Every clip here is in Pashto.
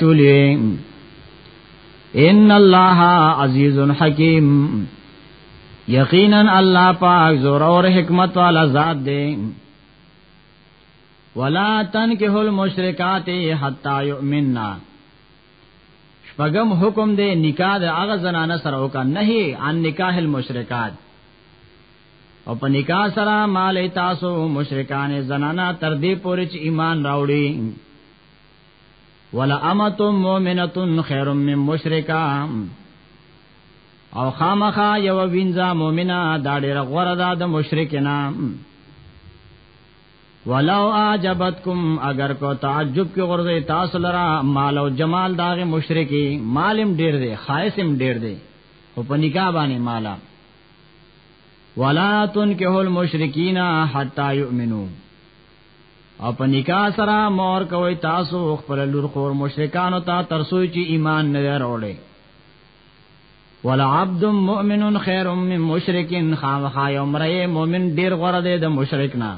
چولې ان الله عزیز حکیم یقینا الله پاک زور اور حکمت والا ذات دے ولا تنکحوا المشرکات حتا یؤمننا شپغم حکم دے نکاح د هغه زنانه سره وکړه نه ان نکاح المشرکات او په نکاح سره مال تاسو مشرکان زنانا تر دې پورې چې ایمان راوړي ولا امتم مؤمنه خیر من مشرکا او خامخا یو وینځه مؤمنه دا ډېر غوړه ده د مشرکینا ولو اعجبتکم اگر کو تعجب کې غرضه تاسو لرا مال او جمال داغه مشرکی مالم ډېر دی خاصم ډېر دی او په نکاح باندې مالا ولا تنکه المشرکین حتا یؤمنو او په نکاح سره مور کوي تاسو خپل لور خور مشرکان ته تر سوی چې ایمان نه وروړي ولا عبد مؤمن خیر من مشرک خامخا یمره مؤمن ډیر غره دی د مشرک نه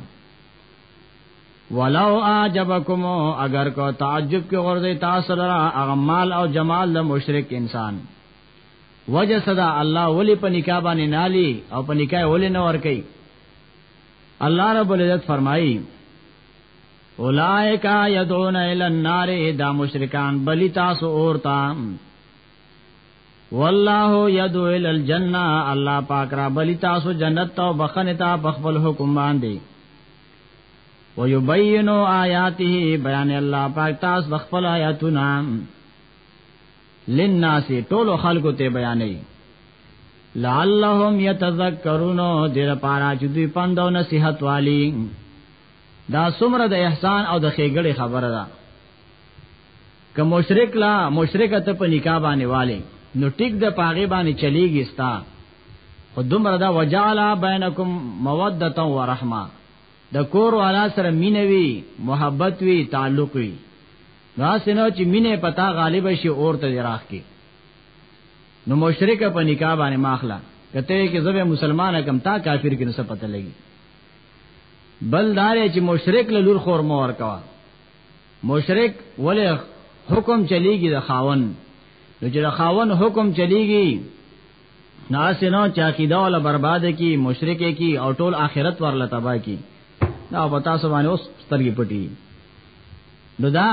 ولو اعجبکم اگر کو تعجب کې غره تاسو لرا اغمال او جمال د مشرک انسان وجه صدا الله ولی په نکاح باندې نالی او په نکاح ولی نه ور کوي الله رب العزت فرمایي اولائک یدعون الی النار دا مشرکان بلی تاسو اورتا والله یدعو الی الجنه الله پاک را بلی تاسو جنت ته بخنه ته بخبل حکم باندې ويبينوا آیاته بیان الله پاک تاسو بخبل آیاتونه للناس ټولو خلقو ته بیانې لعلهم يتذكرون دیر پارا چې دوی پند او نصيحت والی دا سمره د احسان او د خېګړې خبره ده که مشرک لا مشرک ته په نکاح باندې والی نو ټیک د پاغه باندې چلیږي ستا خو دومره دا وجالا بینکم موده و رحمه د کور والا سره مینوي محبت وی تعلق وی نو اسنه چې مینه پتا غالب شي اور ته راخ کې نو مشرک په نکاح باندې ماخلا کته کې زبې مسلمان کم تا کافر کې نو څه پته لګي بل دار چې مشرک له لور خور مور کوا مشرک ولې حکم چلیږي د خاون نو چې د خاون حکم چلیږي ناس نو چا کی دا ولا برباد کی مشرک کی او ټول اخرت ورله تبا کی دا پتا سو باندې اوس سترګې پټي نو دا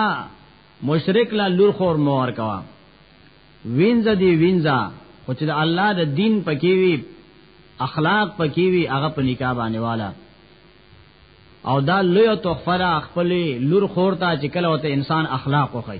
مشرک لا لور خور مور کوا وینځ دی وینځا خو چې د الله د دین پکې وی اخلاق پکې وی هغه په نکاح باندې والا او دا لوی تحفه خپل لور خور ته چې کله وته انسان اخلاق وخی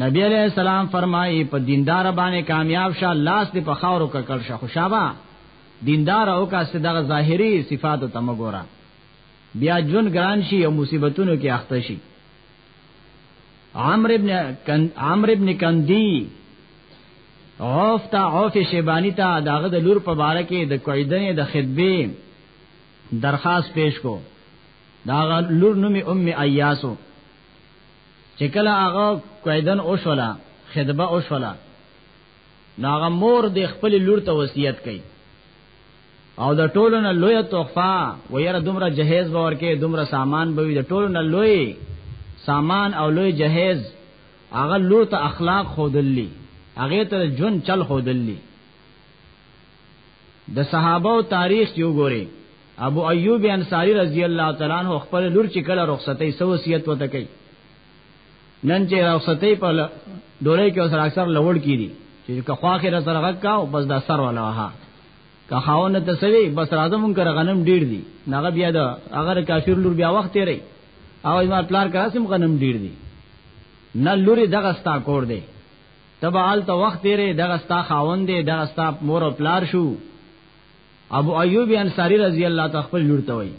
نبی علیہ السلام فرمایي په دیندار باندې کامیاب شه لاس دې په خاورو ککړ شه خوشابه دیندار او کا صدغه ظاهری صفات ته مګورا بیا جون ګران شي او مصیبتونو کې اخته شي عمرو ابن کن عمرو ابن کندی عوف تا عوف شیبانی تا داغه د لور په باره کې د کویدنې د خطبه درخواست پیش کو داغه لور نومي ام ایاسو چې کله هغه قیدن او شولا خدبه او شولا ناغه مور د خپل لور ته وصیت کړي او د ټولو نه لوی تحفه ویره دومره جهیز باور کې دومره سامان به وي د ټولو نه لوی سامان او لوی جهیز هغه لور ته اخلاق خودلی هغه ته جون چل خودلی د صحابه او تاریخ یو ګوري ابو ایوب انصاری رضی الله تعالی عنہ خپل لور چې کله رخصتې سو وصیت وته کوي نن چې رخصتې په ډولې کې سره اکثر لوړ کیږي چې که خواخې را سره غږ کاو بس دا سر ولا ها که خاونه تسوي بس راځم مونږ کر غنم ډیر دي ناغه بیا دا اگر کافر لور بیا وخت تیری او ما پلار کراسم غنم ډیر دي نه لوري دغه ستا کور دی تبعال ته وخت تیرې دغه ستا خاوند دی دغه ستا مور او پلار شو ابو ایوب انصاری رضی الله تعالی خپل لور ته وای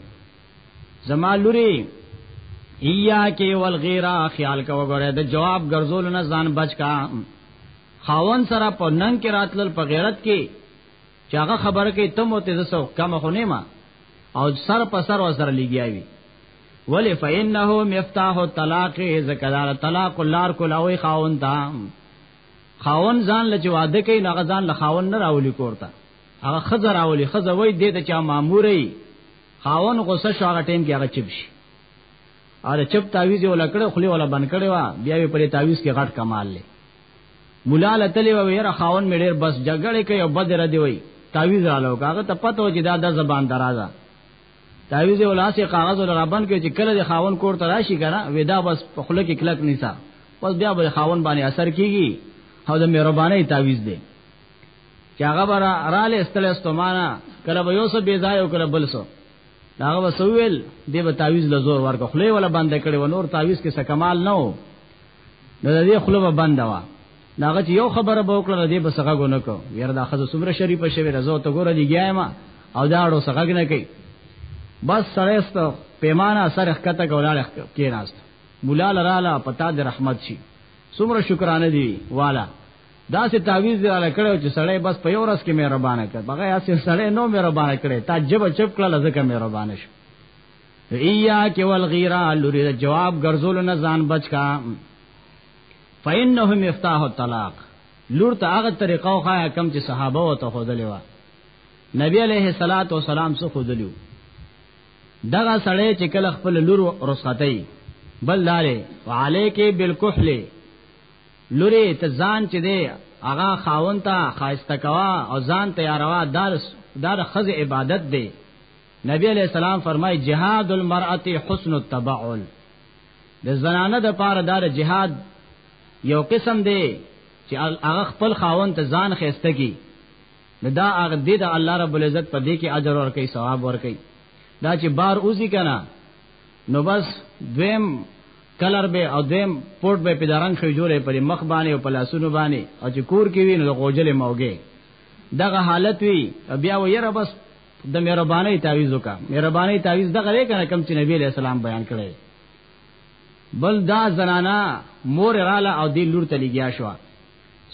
زما لوري ایا کې والغیرا خیال کا وګوره د جواب ګرځول نه ځان بچ کا خاون سره په نن کې راتلل په غیرت کې چې هغه خبره کې تم او تیزه سو کم خو نه ما او سر په سر وسره لګیاوی ولی فإنه مفتاح الطلاق ذکر طلاق لار کولاوي خاون تا خاون ځان لچ واده کوي نو غزان له خاون نه راولي کوړتا هغه خزر راولي خزر وای دې ته چا مامورې خاون غوسه شو هغه ټیم کې هغه چپ شي او دا چپ تعویز ولا کړو خلی ولا بن کړو بیا وی پرې تعویز کې غټ کمال لې مولا لتلې و یره خاون مې ډېر بس جګړه کوي او بدر دی وای تعویز رالو کاغه ته پته و چې دا د زبان درازه تعویز او لاس کاغذ ول رابن کې چې کله د خاون کور ته راشي کنه ودا بس په خله کې کلک نیسا پس بیا به خاون باندې اثر کیږي او د مهرباني تعویز دی چې هغه برا رااله استل استمانه کله به یو څه بی ځای او کله بل څه هغه وسویل دی به تعویز لزور ورکو خله ولا باندې کړي و نور تعویز کې څه کمال نه نو د دې خلوه بنده وا داغه چې یو خبره به وکړه دې به سغه غو نه کو یاره دا خزه سمره شریفه شوی رضا ته ګوره لګیا ما او دا اړو سغه نه کوي بس سره است پیمانه سره خکته کولاله کې راست مولا لراله پتا د رحمت شي سمره شکرانه دی والا دا سه تعویز دی علا کړو چې سړی بس په یو ورځ کې مهربانه کړ بغیر اسه سړی نو مهربانه کړي تا جب چپ کړل ځکه مهربانه شو ایا کې والغیرا لوري د جواب ګرځول نه ځان بچکا فإنه مفتاح الطلاق لور ته هغه طریقه خو کم چې صحابه او ته خودلې و نبی علیہ الصلات والسلام څخه خودلیو دغه سړی چې کله خپل لور رسختی بل لاره وعلیکه بالکحل لوري ته ځان چې دی هغه خاون ته خاصه کوا او ځان تیاروا دار دار خز عبادت دی نبی علیہ السلام فرمای جهاد المرأه حسن التبعل د زنانه د پاره دار جهاد یو قسم دی چې هغه خپل خاون ته ځان خسته کی نو دا هغه دی د الله رب العزت په دې کې اجر ورکړي ثواب ورکړي دا چې بار اوزی کنا نو بس دویم کلر به او دویم پورت به پدارنګ خو جوړې پر مخ باندې او پلاسونو باندې او چې کور کې ویني د غوجلې موګه دغه حالت وی بیا و یره بس د مهرباني تعویذ وکا مهرباني تعویذ دغه لري کنه کم چې نبی له سلام بیان کړي بل دا زنانا مور رااله او دی لور ته لګیا شو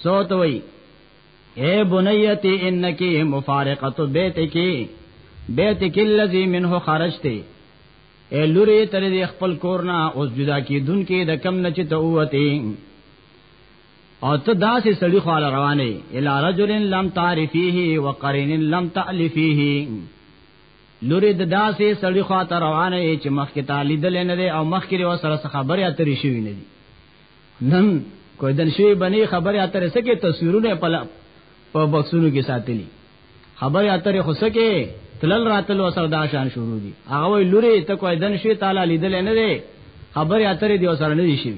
سوت وای اے بنیتی انکی مفارقت بیتکی بیتکی الذی منه خرجتی اے لوري تر دې خپل کورنا اوس جدا کیدون کې د کم نه چې ته وته او ته داسې سړی خو علی روانه الا رجل لم تعرفيه وقرين لم تالفيه لوري د داسې سړی خو ته روانه چې مخکې تعالی دل نه دی او مخکې و سره خبرې اترې شوې نه دي نن کوئی دن شوی بنی خبرې اترې سکه تصویرونه په په بکسونو کې ساتلي خبرې اترې خو سکه تلل راتل و سره دا شان شروع دي هغه وی لوري ته کوئی دن شوی تعالی لیدل نه دی خبرې اترې دی و سره نه دي شوی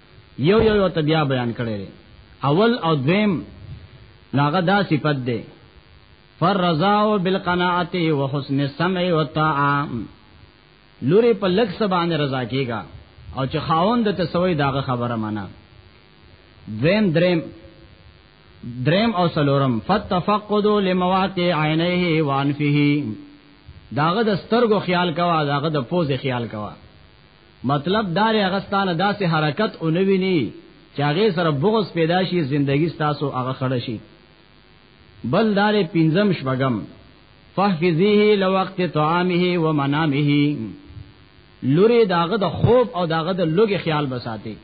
یو یو یو ته بیا بیان کړی دی اول او دویم ناغه دا صفت دی فرزاو بالقناعت وحسن السمع والطاعه لوري په لک سبانه رضا کیږي او چې خاوند ته سوې داغه خبره معنا دویم دریم دریم او سلورم فتفقد لموات عینیه وانفه داغه د سترګو خیال کوا داغه د پوز خیال کوا مطلب دار هغه ستانه داسې حرکت او نویني چې هغه سره بغض پیدا شي زندگی تاسو هغه خړ شي بل دار پنځم شپغم فحفظیه لوقت طعامه و منامه لوري داغه د خوب او داغه د لوګي خیال بساتي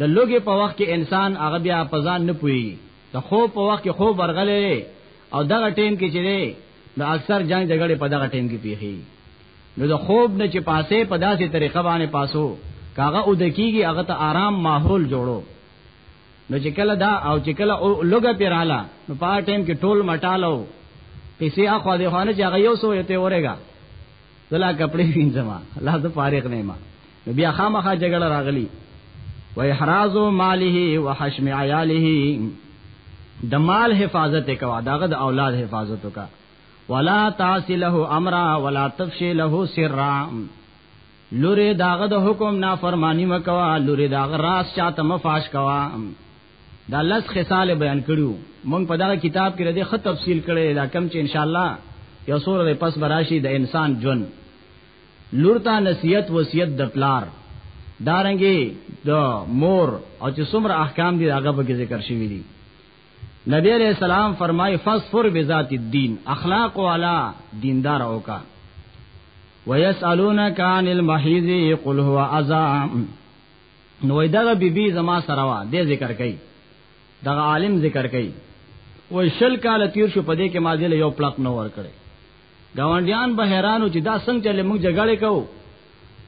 د لوګي په وخت کې انسان هغه بیا پزان نه پوي د خوب په وخت کې خوب ورغلې او دغه ټیم کې چې دی نو اکثر جنگ جګړه په دغه ټیم کې پیخي نو د خوب نه چې پاسه په داسې طریقه باندې پاسو کاغه او د کیږي هغه ته آرام ماحول جوړو نو چې کله دا او چې کله لوګه پیراله نو په ټیم کې ټول مټالو پیسې اخو د خانه چې هغه یو سو یته اورېګا زلا کپڑے وینځما الله ته فارغ نه ما نو بیا خامخا جګړه راغلی و احراز ماله و حشم عیاله د مال حفاظت کوا داغه د اولاد حفاظت وکا ولا تعص له امرا ولا تفشي له سرا لوري داغه د حکم نافرمانی مکوا لوري داغه راس چاته مفاش کوا دا لس خصال بیان کړو مونږ په دا کتاب کې د خط تفصیل کړي دا کم چې ان شاء الله یو سور د پس براشي د انسان جون لورتا نصیحت وصیت د پلار دارنګي د دا مور او چې څومره احکام دي هغه به ذکر شوی دي نبی علیہ السلام فرمای فصفر بذات الدین اخلاق والا دیندار اوکا ويسالونک عن المحیض قل هو اذا نو دغه بیبي زما سره وا دې ذکر کړي دغه عالم ذکر کړي و شل کال تیر شو پدې کې ما دې یو پلاک نو ور کړی گاونډیان به حیرانو چې دا څنګه چلې موږ جګړه کوو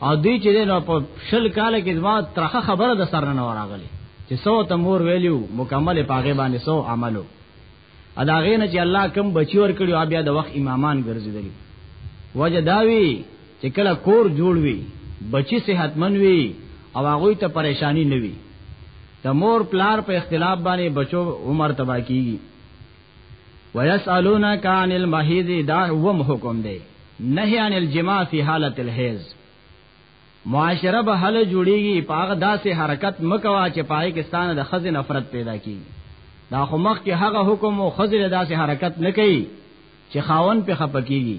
او دوی چې نو په شل کال کې زما ترخه خبره د سر نه وراغلی چې سو ته مور ویلیو مکمل پاغه باندې سو عملو ادا غینه چې الله کم بچی ور کړی او بیا د وخت امامان ګرځیدلی وجه داوی چې کله کور جوړ وی بچی صحتمن وی او هغه ته پریشانی نه وی د مور پلار په اختلاف باندې بچو عمر تبا کیږي ويسالونك عن المحيض دا وم حکم دی نهي عن الجماع في حاله الحيض معاشره به حل جوړیږي پاغه داسې حرکت مکوا چې پای کې ستانه د خزې نفرت پیدا کیږي دا خو مخ کې هغه حکم او خزې داسې حرکت نه کوي چې خاون په خپکیږي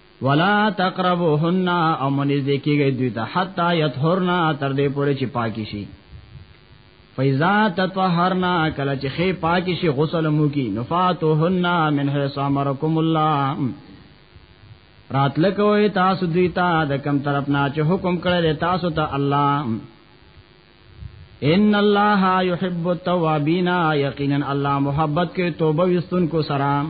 ولا تقربوهن او منځ دې کېږي دوی ته حتا یطهرنا تر دې پورې چې پاکي شي فیزا تطهرنا کله چې خې پاکي شي غسل مو کی نفاتوهن من حيث امرکم الله راتل کوي تاسو دوی ته د کم طرف نه چې حکم کړی تاسو ته الله ان الله يحب التوابین یقینا الله محبت کې توبه وستون کو سلام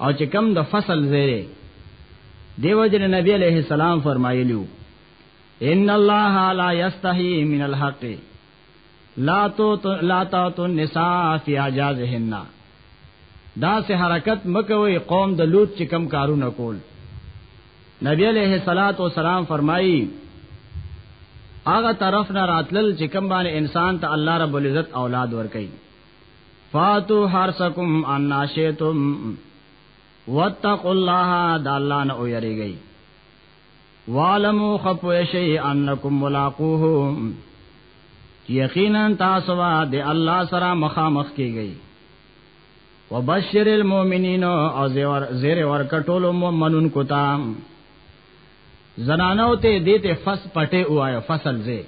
او چې کم د فصل زیره دیو جن نبی علیہ السلام فرمایلیو ان الله لا یستحی من الحق لا تو لا تا تو نساء فی اجازهن دا سه حرکت مکوي قوم د لوط چې کم کارونه کول نبی علیہ الصلات والسلام فرمایي هغه طرف نه راتلل چې کم باندې انسان ته الله رب العزت اولاد ورکړي فاتو حرسکم ان شئتم واتقوا الله د الله نه اوریږي والمو خپو شي انکم ملاقوه یقینا تاسو وا د الله سره مخامخ کیږي وبشر المؤمنین او زیر زیر ور کټول مؤمنون کوتا زنانو ته دیته فس پټه وایا فصل زه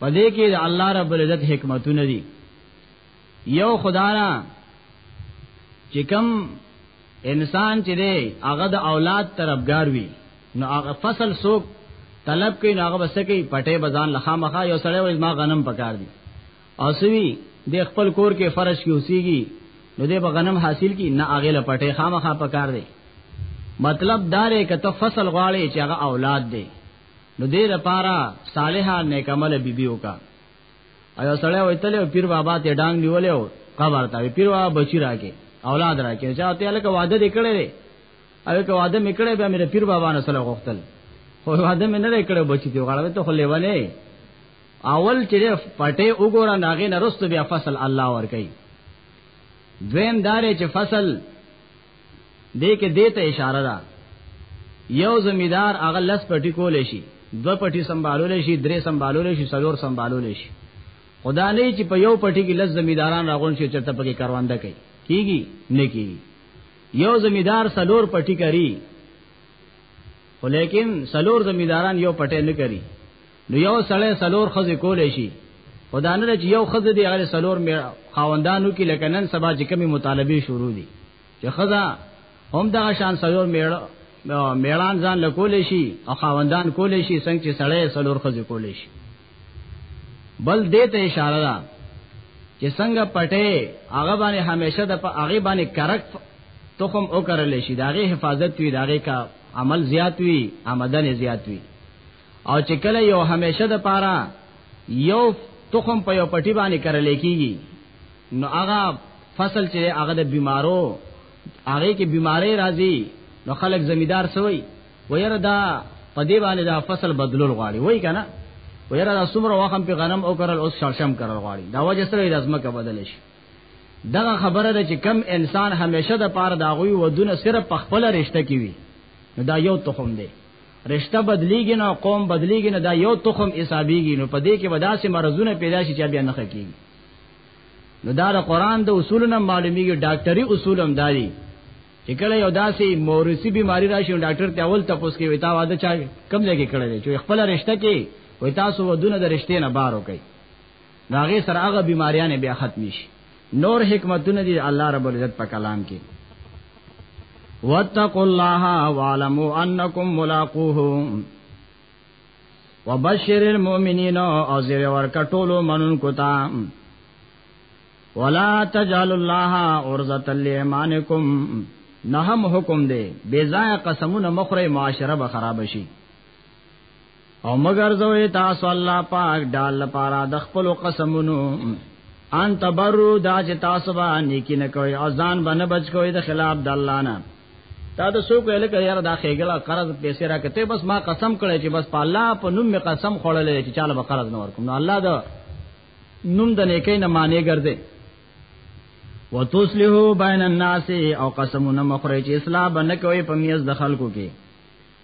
پدې کې د الله رب العزت حکمتونه دي یو خدانا چې کوم انسان چې دی هغه د اولاد طرفګار وي نو هغه فصل سوق طلب کوي نو هغه بس کوي پټه بزان لخوا مخا یو سړی وایي ما غنم پکار دي او سوي د خپل کور کې فرش کې اوسيږي نو دې به غنم حاصل کی نه هغه له پټه خامخا پکار دي مطلب دا لري کته فصل غواړي چې هغه اولاد دی نو دې لپاره صالحه نیک عمل بیبي وکا ایا سړی وای تل پیر بابا ته ډانګ نیولیو قبر ته پیر بابا بچی راکې اولاد راکې چا ته لکه وعده وکړې دې او که وعده میکړې به مې پیر بابا نه سره غوښتل خو وعده مې نه کړې بچی دی غړوي ته خو لیوانه اول چې پټه وګوره ناغې نه رست بیا فصل الله ور کوي دویم دارې چې فصل دې کې دې ته اشاره ده یو زمیدار هغه لس پټی کول شي دو پټی سنبالول شي درې سنبالول شي څلور سنبالول شي خدا نه چې په یو پټی کې لس زمیداران راغون شي چرته پکې کاروانده کوي کیږي نه کیږي یو زمیدار څلور پټی کوي خو لیکن څلور زمیداران یو پټی نه کوي نو یو سړی سلور خزه کولې شي خدانه چې یو خزه دی هغه سلور می خاوندانو کې لکه نن سبا چې کمی مطالبه شروع دي چې خزه هم دا شان سلور میړه میړان ځان لکولې شي او خاوندان کولې شي څنګه چې سړی سلور خزه کولې شي بل دې ته اشاره ده چې څنګه پټه هغه باندې همیشه د هغه باندې کرک تخم او کرل شي داغه حفاظت وی داغه کا عمل زیات وی آمدن زیات وی او چې کله یو همیشه د پاره یو تخم په یو پټی باندې کرل کیږي نو هغه فصل چې هغه د بیمارو هغه کې بیماری راځي نو خلک زمیدار سوی ویره دا په دې باندې دا فصل بدلول غواړي وای کنه ویره دا څومره وخت په غنم او کرل اوس شړشم کرل غواړي دا وجه سره د ازمکه بدل شي دغه خبره ده چې کم انسان همیشه د پاره داغوي ودونه صرف په خپل رشته کې وي دا یو تخم دی رشتہ بدلیږي نو قوم بدلیږي نو دا یو تخم حسابيږي نو په دې کې وداسې مرزونه پیدا شي چې بیا نه خکېږي نو دا د قران د اصولونو معلومیږي ډاکټري اصول هم داري چې کله یو داسې مورثي بيماري راشي ډاکټر ته اول تاسو کې وتا واده چا کم ځای کې کړی چې خپل رشتہ کې وتا سو ودونه د رشتې نه بار وکړي دا غي سره هغه بیماریاں بیا ختم شي نور حکمتونه دي الله رب العزت په کلام کې واتقوا الله واعلموا انکم ملاقوه وبشر المؤمنین او زیر ورکا ټولو منون کوتا ولا تجعل الله عرضه لایمانکم نهم حکم دی بے ځای قسمونه مخره معاشره به خراب شي او مگر زوی تاسو الله پاک ډال لپاره د خپل قسمونو ان تبرو دا چې تاسو باندې نیکی نه کوي او ځان باندې بچ کوي د خلاف د الله نه تا د سو کوي لکه یاره دا خېګړه قرض پیسې راکته بس ما قسم کړی چې بس په الله په نوم می قسم خوړلې چې چاله به قرض نه ورکوم نو الله دا نوم د نیکې نه معنی ګرځي وتصلحو بین الناس او قسمونه مخری چې اصلاح بنه کوي په میز د خلکو کې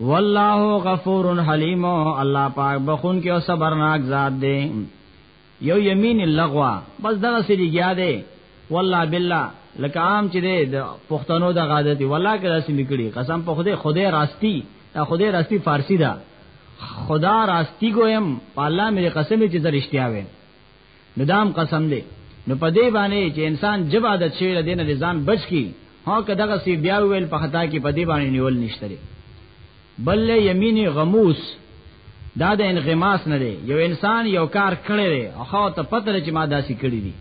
والله غفور حلیم الله پاک بخون کې او صبرناک ذات دی یو یمین لغوا بس دغه سړي گیا دی والله بالله لکه عام چې دی د پښتنو د عادت والله کې داسې لیکړي قسم په خوده خوده راستی دا خوده راستی فارسی ده خدا راستی ګویم الله مې قسم چې زه رښتیا وایم نو دام قسم دی نو په دې باندې چې انسان جب عادت شوی لدین ځان بچ کی هو که دغه سی بیا ویل په خطا کې په دې باندې نیول نشته دی بل یمین غموس دا د انغماس نه دی یو انسان یو کار کړی دی او خو ته پته چې ما داسې کړی دی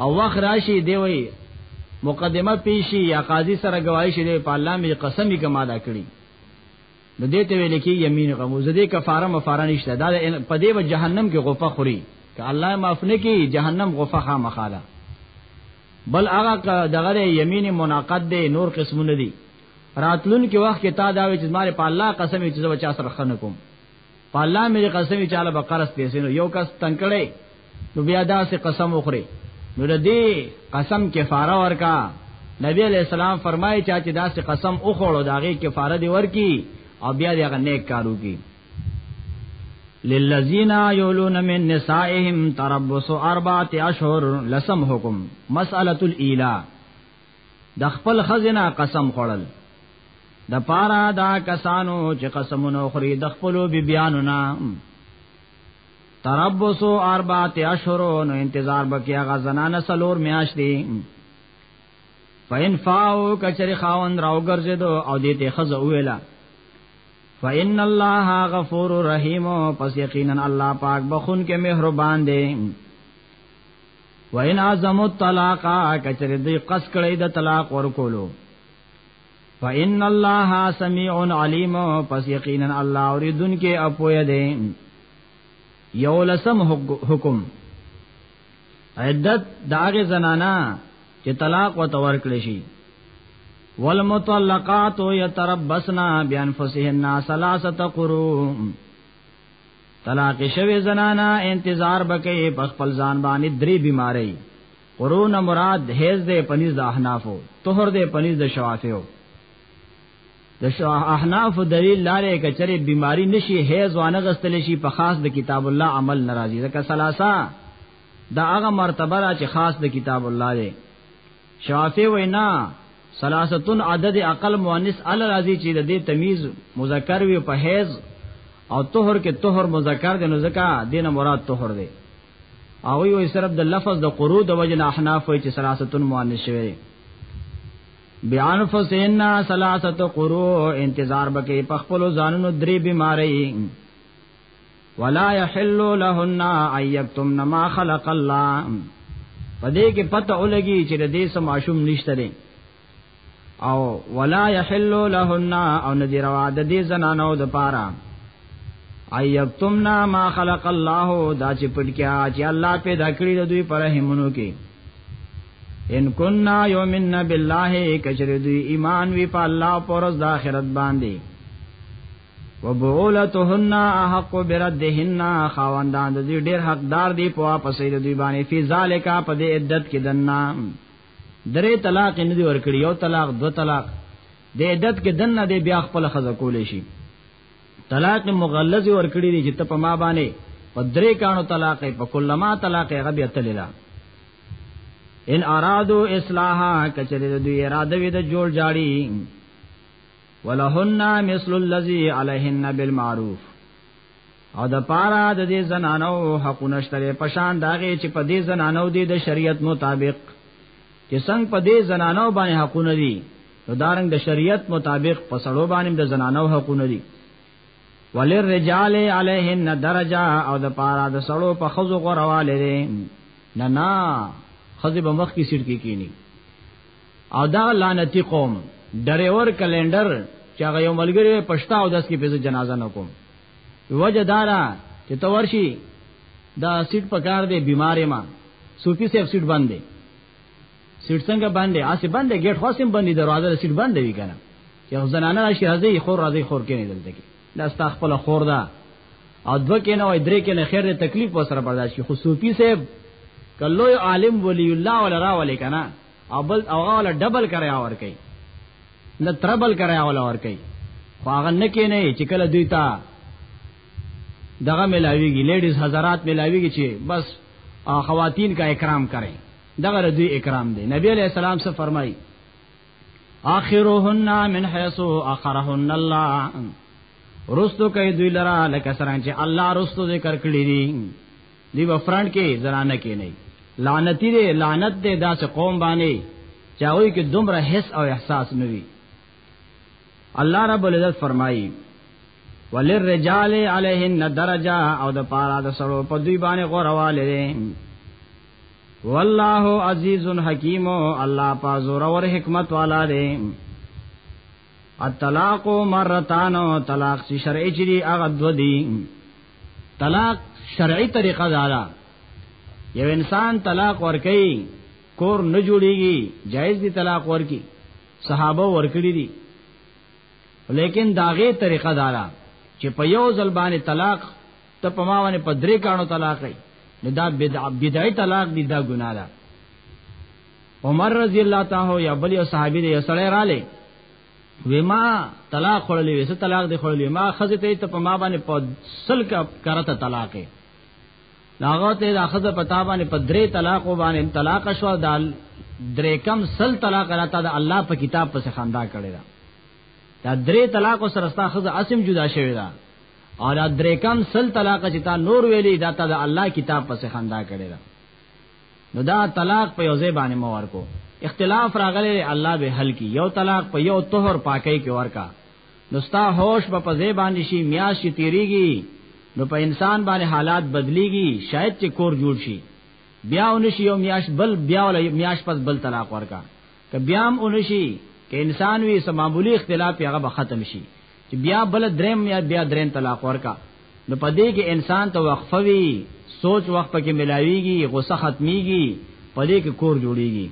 او وخت راشي دی وی مقدمه پیشي یا قاضي سره گواہی شي دی په الله می قسمی کما دا کړی نو دې ته ویل کې یمین غموز دې کفاره مفاره نشته دا په دې و جهنم کې غوفه خوري که الله معاف نه کی جهنم غوفه خامخاله بل هغه دغه یمین مناقض دې نور قسمونه دي راتلون کې وخت کې تا دا وی چې ماره په الله قسم چې زو چا سره خنه کوم په الله مې قسم چې چاله بقرس پیسې نو یو کس تنکړې نو بیا دا سه قسم وخوري نو د دې قسم کفاره ورکا نبی علیہ السلام فرمایي چې دا سه قسم وخورو دا غي کفاره دی ورکی او بیا دې هغه نیک کارو کی للذین یولون من نسائهم تربص اربعه اشهر لسم حکم مسئله الاله د خپل خزنه قسم خړل د پارا دا کسانو چې قسمونه خوري د خپل بیبيانو نه تربصو اربعه اشهر نو انتظار بکیا غ زنانه سلور میاش دي فین فاو کچری خاوند راو ګرځیدو او دې ته خزه ویلا فین الله غفور رحیم پس یقینا الله پاک بخون کې مهربان دی وین اعظم الطلاق کچره دی قص کړی د طلاق ورکولو فإن الله سميع عليم پس یقینا الله اوریدونکو اپوی دی یو لسم حکم عدت داغه زنانا چې طلاق و تور کړی شي والمطلقات يتربصن بانفسهن ثلاثه قروء طلاق شوی زنانا انتظار بکې په خپل ځان باندې درې بیماری قرون مراد هیز دې پنځ د احنافو طهر دې پنځ د شوافیو د احناف دلیل لاره کچره بیماری نشي هیز وانه غستل شي په خاص د کتاب الله عمل ناراضي ځکه سلاسا دا هغه مرتبه را چې خاص د کتاب الله دی شافعی وینا ثلاثتون عدد عقل مؤنث ال راضی چې د دې تمیز مذکر وي په حیز او طهر کې طهر مذکر دی نو ځکه دینه مراد طهر دی او وی صرف د لفظ د قرو د وجه نه احناف وی چې ثلاثتون مؤنث شوی بیان فسینا ثلاثه قرو انتظار بکې په خپل ځانونو درې بیماری ولا يحل لهن ان يكتمن ما خلق الله پدې کې پته ولګي چې د دې سم عاشوم نشته دي او ولا يحل لهن او ندي روا د دې زنانو د پاره ايبتمنا ما خلق الله دا چې پټکیا چې الله پیدا کړی د دوی پر همونو کې ان كنا يؤمننا بالله کچره دوی ایمان وی په الله پر ورځ د آخرت باندې وبعولتهن احق بردهن خواندان د دې ډېر حقدار دي په واپس د دوی باندې فی ذالک په دې عدت کې دنا درې طلاق نه دی ورکړي یو طلاق دو طلاق د عدت کې دنا دې بیا خپل خزه کولې شي طلاق مغلظ ورکړي دي چې ته په ما باندې په درې کانو طلاق په کلمہ طلاق هغه بیا تللا ان ارادو اصلاحا کچره دوی اراده وي د جوړ جاړي ولهن مثل الذي عليهن بالمعروف او د پارا د دې زنانو حقونه شته په شان داږي چې په دې زنانو دي د شریعت مطابق چې څنګه په دې زنانو باندې حقونه دي نو دارنګ د شریعت مطابق په سړو باندې د زنانو حقونه دي ولر رجال علیهن درجه او د پارا د سړو په خزو غرواله دي نه نه خزو به مخ کی سیټ کی کینی او دا لعنتی قوم ډرایور کلندر چې هغه یو ملګری پښتا او داس کې په جنازه نه کوم وجه دارا چې تو ورشي دا سیټ پکار دی بیمارې ما صوفي سیف سیټ باندې سیټ څنګه باندې آسه باندې گیټ خاصم باندې دروازه سیټ باندې وی کنه چې زنانه راشي راځي خور راځي خور کې نه دلته کې دا ستا خپل خور ده او دو کې نه وای درې کې نه خیر دې تکلیف وسره برداشت کی خو صوفي صاحب کلو عالم ولی الله ولا را ولی کنا او بل او غاله ډبل کرے اور کوي نه تربل کرے اور اور کوي خو هغه نه کې نه چې کله دوی تا دغه ملاویږي لیډیز حضرات ملاویږي چې بس خواتین کا اکرام کرے دغه دوی اکرام دی نبی علیہ السلام سے فرمایي اخرهن من حيث اخرهن الله رستو کوي دوی لرا لکه څنګه چې الله رستو ذکر کړی دی دی و فرند کې زنانه کې نه لعنتی دی لعنت دی داسې قوم باندې چاوي کې دومره حس او احساس نوي الله رب العزت فرمایي وللرجال علیهن درجه او د پاره د سړو په دوی باندې غورواله والله عزیز حکیم الله پازور اور حکمت والا دے الطلاق مرتان طلاق سی شرعی چری اغه دو دی طلاق شرعی طریقه دارا یو انسان طلاق ورکئی کور نه جوړیږي جایز دی طلاق ورکی صحابه ورکړي دي لیکن داغه طریقه دارا چې په یو ځل باندې طلاق ته په ما باندې په درې کانو طلاق یې نو دا بدع بدعي طلاق دي دا ګناه ده عمر رضی الله تعالی یا بل یو صحابي دی سړی رااله وې ما طلاق خړلې وې څه طلاق دی خړلې ما خزه ته ته په ما باندې په سل کا کرته طلاق یې لاغه ته د اخذ پتا باندې په درې طلاق باندې طلاق شو دال درې کم سل طلاق راته د الله په کتاب پس خندا کړی دا دا درې طلاق سره ستا خزه اسم جدا شوی دا او دا درې کم سل طلاق چې تا نور ویلې دا ته د الله کتاب پس خندا کړي دا نو دا طلاق په یوځې باندې مو ورکو اختلاف راغلی الله به حل کی یو طلاق په یو طهر پاکي کې ورکا نو ستا هوش په پځې باندې شي میاش شي تیریږي نو په انسان باندې حالات بدلیږي شاید چې کور جوړ شي بیا ونشي یو میاش بل بیا ول میاش پس بل طلاق ورکا که بیا هم ونشي که انسان وي سمابولي اختلاف هغه به ختم شي چې بیا بل دریم یا بیا دریم طلاق ورکا نو په دې کې انسان ته وقفه وی سوچ وخت پکې ملاویږي غصه ختميږي په دې کې کور جوړيږي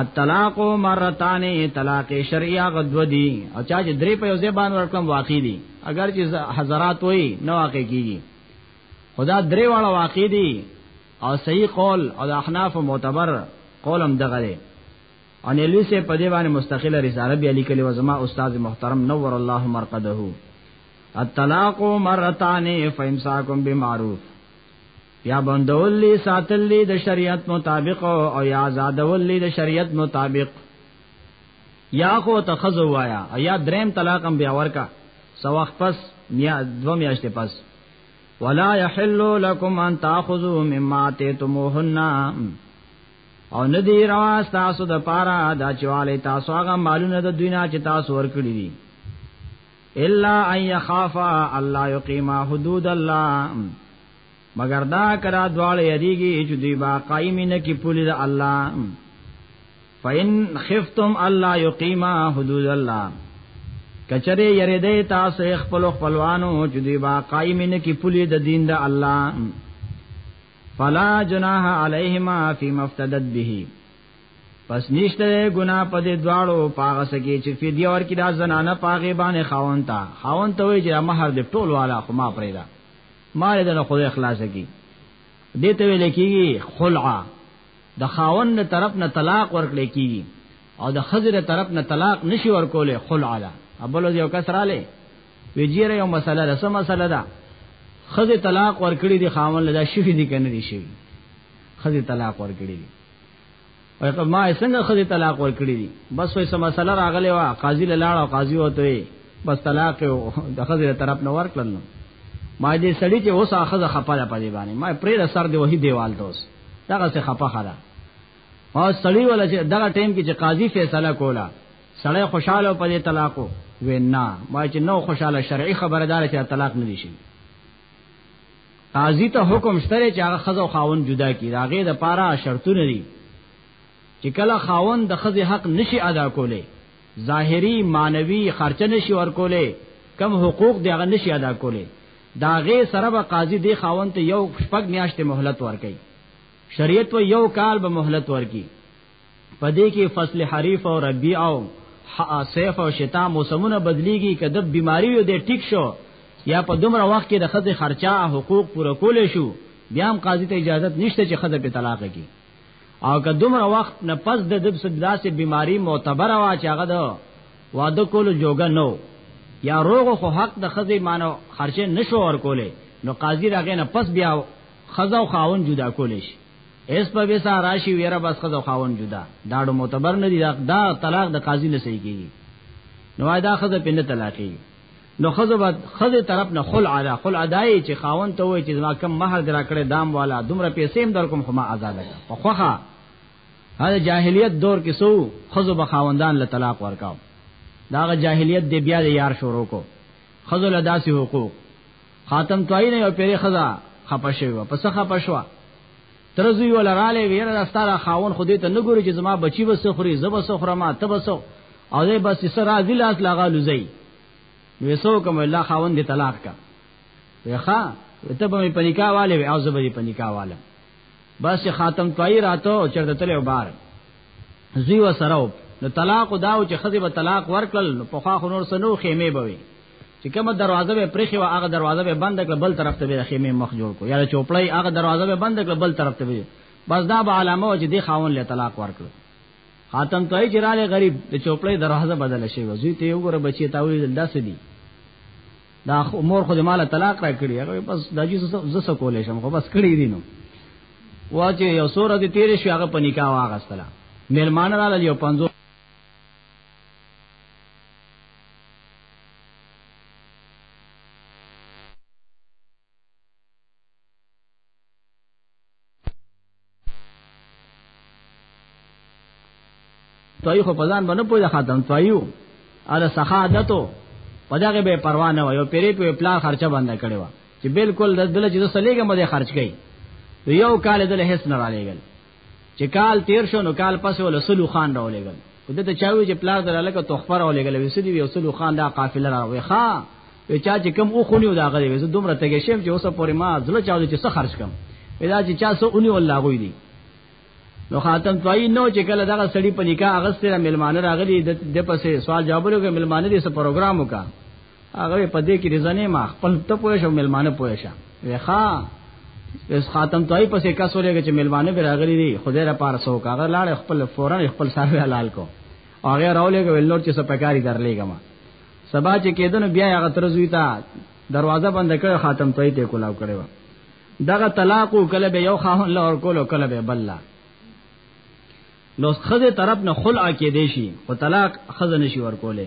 الطلاق مرتان طلاق شرعیه غدو دی او چا چې درې په یو ځای باندې ورکم واقع دي اگر چې حضرات وای نو واقع کیږي خدا درې واړه واقع دي او صحیح قول او احناف معتبر قولم دغه دی ان لوی سه په دې باندې مستقله رساله بیا لیکلې و زما استاد محترم نور الله مرقده الطلاق مرتان فامساکم بمعروف یا بندول لی ساتل لی د شریعت مطابق او یا آزادول لی د شریعت مطابق یا خو تخزو وایا یا دریم طلاق هم بیا ورکا سو وخت پس میا دو میاشتې پس ولا يحل لكم ان تاخذوا مما اتيتموهن او نه دی روا تاسو د پاره دا چواله تاسو هغه مالونه د دوی نه چې تاسو ورکړي دي الا ان يخافا الله يقيم حدود الله مگر دا کرا دواله یریږي چې دوی با قائم نه کی پولی د الله فین خفتم الله يقيم حدود الله کچره یری دی تاسو خپل خپلوانو چې دوی با قائم نه کی پولی د دین د الله فلا جناح علیهما فی مفتدت به پس نشته ګنا په دې دواړو پاغه سکی چې فدیه ور کې دا زنانه پاغه باندې خاون تا خاون ته وی چې مہر دې ټول والا خو ما پرېدا ما دې نه خو اخلاص کی دې ته ویل کېږي خلع د خاون له طرف نه طلاق ورکړي کېږي او د خزر طرف نه طلاق نشي ورکولې خلع ده ابل یو کسراله وی جیره یو مسله ده سم مسله ده خزه طلاق ورکړي دي خاون لدا شفي دي کنه دي شي خزه طلاق ورکړي دي وای په ما څنګه خزه طلاق ورکړي دي بس وې سم مسله راغلی وا قاضي لاله او قاضي وته بس طلاق او د خزه طرف نه ورکړل نو ما دې سړی چې اوس اخزه خپه ده پدې باندې ما پرې د سر دی وਹੀ دیوال ته اوس دغه څه خپه خره ما سړی ولا چې دغه ټیم کې چې قاضي فیصله کوله سړی خوشاله په دې طلاق وینا ما چې نو خوشاله شرعي خبردار چې طلاق نه دي شي قاضي ته حکم شته چې هغه خزه او خاون جدا کړي راغې د پاره شرطونه دي چې کله خاون د خزه حق نشي ادا کوله ظاهري مانوي خرچه نشي ورکوله کم حقوق دی هغه نشي ادا کوله دا غې سره به قاضي دی خاون ته یو شپږ میاشتې مهلت ورکړي شریعت و یو کال به مهلت ورکړي پدې کې فصل حریف او ربیع او صیف او شتاء موسمونه بدلیږي کده بیماری یو د ټیک شو یا په دومره وخت کې د خځې خرچا حقوق پوره کول شو بیا هم قاضي ته اجازه نشته چې خځه په طلاق کی او که دومره وخت نه پس د دب سداسه بیماری معتبر وا چې هغه د واده کولو جوګه نو یا روغ خو حق د خزې مانو خرچه نشو ور کولې نو قاضي راغې نه پس بیا خزا او خاون جدا کولې شي اس په وسا راشي ویره بس خزو خاون جدا داړو معتبر نه دي دا طلاق د قاضي نه صحیح کیږي نو دا خزه په نه طلاق کیږي نو خزه بعد خزه طرف نه خلع ادا خلع ادای چې خاون ته وای چې ما کم مہر درا کړې دام والا دومره پیسې هم در کوم خما آزاد کړه په خوخه هغه جاهلیت دور کې سو خزه به خاوندان له طلاق ورکاو داغه جاهلیت دی بیا یار شروع کو خزه له داسې حقوق خاتم توای نه یو پیری خزا خپه شوی په سخه پښوا ترزوی ول رااله ویره د ستاره خاون خو دې ته نه ګوري چې زما بچي بس خوري زب بس خورم ما ته بس او دې بس سره راځي لاس لاغا لوزي وېسو کوم الله خاون دې طلاق کا وېخا ته به پنیکا والے او زبې پنیکا والے بس خاتم توای راتو چرته تل بار زوی و سره و نو طلاق دا او چې خزه به طلاق ورکړل نو په خوا نور سنو خیمه بوي چې کومه دروازه به پرخي وا هغه دروازه به بند کړ بل طرف ته به خیمه مخ جوړ کو یا چوپړی هغه دروازه به بند کړ بل طرف ته به بس دا به علامه و چې دی خاون له طلاق ورکړ خاتم توي چې رااله غریب د چوپړی دروازه بدل شي وزي ته یو غره بچي تاوي دلدا سدي دا مور خو جماله طلاق را کړی هغه بس داجی زسه کولې شم خو بس کړی دي نو واچې یو سور دې تیر شي هغه په نکاح واغستله مېلمان را للی او پنځو توي خو پزان باندې پوهه خاتم تويو اره سخادتو پدغه به پروا نه وي او پیری په پلا خرچه باندې کړي وا چې بالکل د دل چې سلیګه مده خرچ کړي یو کال دل هیڅ نه را لېګل چې کال تیر شو نو کال پس ول سلو خان راولېګل کده ته چاوي چې پلار دراله کا تخفر راولېګل وې سدي وې سلو خان دا قافله راوي ښا وې چا چې کم او خونی دا غلې وې دومره تګې شم چې اوسه پورې ما ځله چاوي چې څه خرج کم ودا چې چا سو اونې ولا غوي دي نو خاتم توای نو چې کله دغه سړی په نکاح اغستره ملمانه راغلی د پسې سوال جوابونه کوي ملمانه دې سره پروګرام وکړه هغه په دې کې رضانه ما خپل ته پوه شو ملمانه پوه شه وخا اس خاتم توای پسې کا سورېږي چې ملمانه به راغلي دي خدای را پار سو کاغه لاړ خپل فورا خپل سره حلال کو هغه راولېږي ولور چې سپکاري درلېګم سبا چې کېدنو بیا هغه ترزوي تا دروازه بند کړ خاتم توای ته کولاو کړو دغه طلاق کله به یو خاون لور کولو کله به بل نو خزه طرف نه خلع کې دی شي او طلاق خزه نشي ورکوله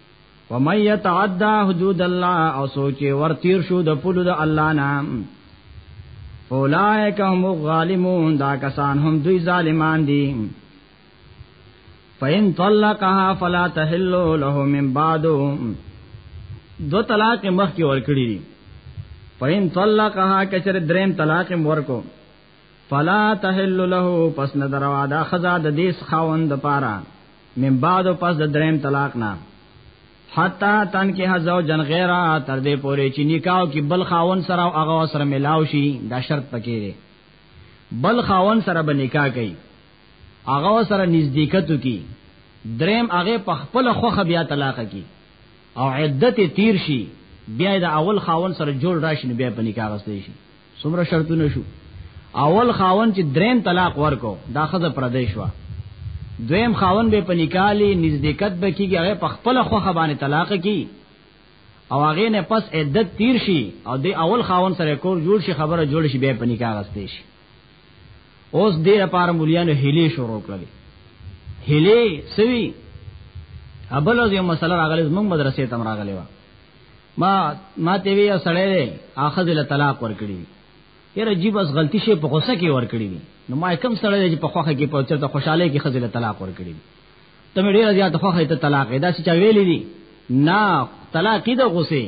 ومن يتعدى حدود الله او سوچي ورتیر شو د پلو د الله نام اولائک هم الظالمون دا کسان هم دوی ظالمان دي فین طلقها فلا تحل له من بعد دو طلاق مخ کې ور کړی دي فین طلقها کچر دریم طلاق ورکو فلا تحل له پس نظر وادا خزا د دیس خاوند پاره من بعد پس د دریم طلاق نه حتا تن کې هزو جن غیره تر دې پورې چې نکاح کې بل خاون سره او هغه سره ملاو شي دا شرط پکې دی بل خاون سره به نکاح کوي هغه سره نزدېکتو کی دریم هغه په خپل خوخه بیا طلاق کی او عدت تیر شي بیا د اول خاون سره جوړ راشي بیا په نکاح غستې شي څومره شرطونه شو اول خاون چې دریم طلاق ورکو دا خزه پردې شو دویم خاون به پنیکالی نزدېکت به کیږي هغه په خپل خوخه باندې طلاق کی او هغه نه پس عدت تیر شي او د اول خاون سره کور جوړ شي خبره جوړ شي به پنیکا غستې شي اوس دې لپاره مليانو هلي شروع کړل هلي سوي ابل یو مسله راغله زموږ مدرسې تم راغله ما ما ته وی سړی دی اخذ له طلاق ورکړي یره جی بس غلطی شي په غوسه کې ورکړي نو ما کم سړی دی په خوخه کې په چرته خوشاله کې خزل طلاق ورکړي ته مې ډیر زیات خوخه ته طلاق دا چې چا ویلې دي نه طلاق د غوسه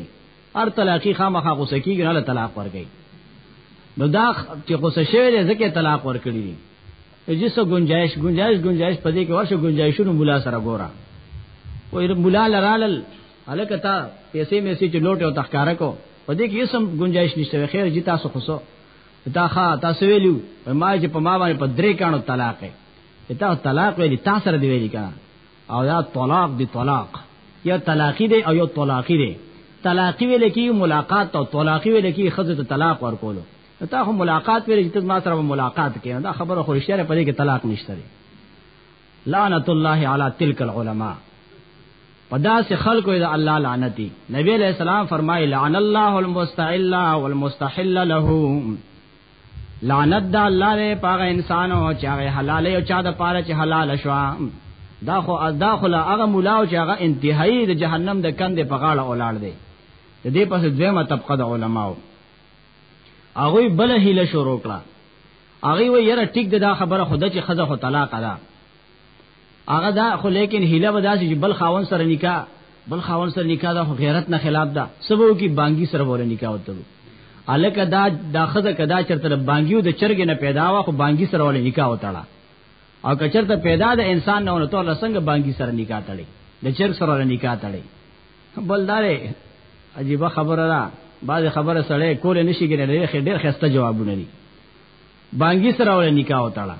هر طلاقی خامخا غوسه کیږي نه طلاق ورکړي نو دا چې غوسه شوی دی ځکه طلاق ورکړي دي جسو گنجائش گنجائش گنجائش پدې کې ورشه گنجائشونو مولا سره ګورا وې مولا لرالل الکه تا پیسې میسې چې لوټ او تخکاره کو په دې کې سم گنجائش نشته خیر جی تاسو خو سو تا ښا تاسو ویلو ما چې په ما باندې په درې کانو طلاق دی تا طلاق ویلی تا سره دی ویلی کنه او یا طلاق دی طلاق یا طلاقی دی او یا طلاقی دی طلاقی ویل کی ملاقات او طلاقی ویل کی خزه ته طلاق ورکولو تا خو ملاقات ویل چې ما سره ملاقات کړي دا خبره خو رښتیا په دې کې طلاق نشته لعنت الله علی تلک العلماء پدا سے خلق اذا الله لعنتی نبی علیہ السلام فرمائے لعن الله المستعل والمستحل له لعنت دا الله دے پاغه انسان او چاغه حلال او چا د پاره چې حلال شوا دا خو از داخله هغه مولا او چاغه انتهایی د جهنم د کندې په غاړه ولاړ دی د دې پس دویمه طبقه د علماو هغه بل هله شروع کړه هغه وی یره ټیک دا خبره خود چې خزه خو طلاق ده هغه دا خو لیکن هیله به داسې بل خاون سره نکاح بل خاون سره نکاح دا خو غیرت نه خلاف ده سبو کی بانګی سره وره نکاح وته الکه دا دا خزه کدا چرته بانګیو د چرګ نه پیدا وا خو بانګی سره وره نکاح وتاړه او کچرته پیدا د انسان نه ونه ته لسنګ بانګی سره نکاح تړي د چرګ سره نکاح تړي بل داري عجیب خبره ده بعض خبره سړی کول نشي ګره ډېر خې ډېر خسته جوابونه دي بانګي سره ول نکاح وتاړه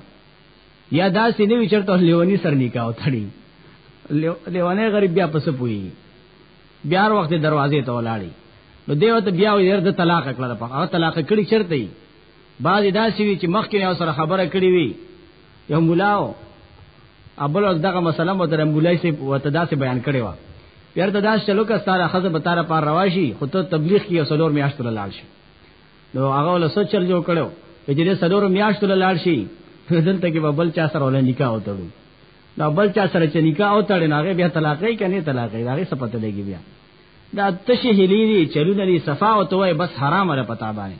یا دا سینې وچرته لیونی سره نکاح وتاړي لیوانه غریب بیا پس پوي بیا وخت دروازې ته ولاړی نو دیو ته بیا یې د طلاق کړل په هغه طلاق کړي چرته بعضی دا سوي چې مخکې او سره خبره کړې وي یو مولاو ابل اوس دغه مسله مو تر مولای سي وته داسې بیان کړي و یار ته داس چلو که ستاره خزه به تاره پار رواشي خو ته تبلیغ کیو سلور میاشتو لاړ شي نو هغه ول سوچ چل جوړ کړو چې دې سلور میاشتو لاړ شي دلته کې بل چا سره ول نکاح وتړو نو بل چا سره چې نکاح وتړي نو هغه بیا طلاق یې کني طلاق یې هغه سپته لګي بیا دا تشه هلی دي چلو نه دي صفا او توای بس حرام را پتا باندې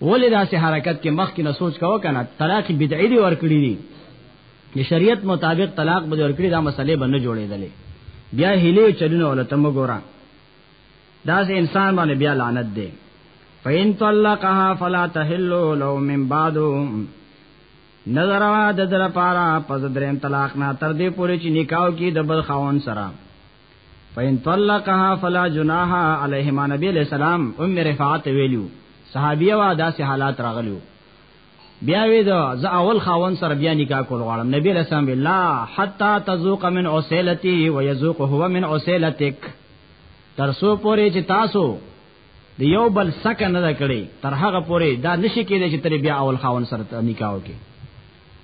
ولې داسې حرکت کې مخ کې نه سوچ کاوه کنه طلاق بدعي دی ورکړي دي د شریعت مطابق طلاق به ورکړي دا مسلې به نه جوړېدلې بیا هلي چلونه ولته مګورا دا سه انسان باندې بیا لعنت دی فین طلقها فلا تحل لو من بعد نظر وا د در پارا پس دریم طلاق نه تر دې پورې چې نکاح کې د بل خاون سره فین طلقها فلا جناح علیهما نبی علیہ السلام ام رفعت ویلو صحابیه وا داسې حالات راغلو بیا وی دا ز اول خاون سره بیا نکاح کول غواړم نبی علیہ السلام لا حتا تذوق من عسیلتی و یذوق هو من عسیلتک تر سو پوری چې تاسو د یو بل سکه نه کړی تر هغه پوری دا نشی کېدی چې تر بیا اول خاون سره نکاح وکړي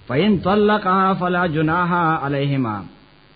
فین طلقها فلا جناح علیهما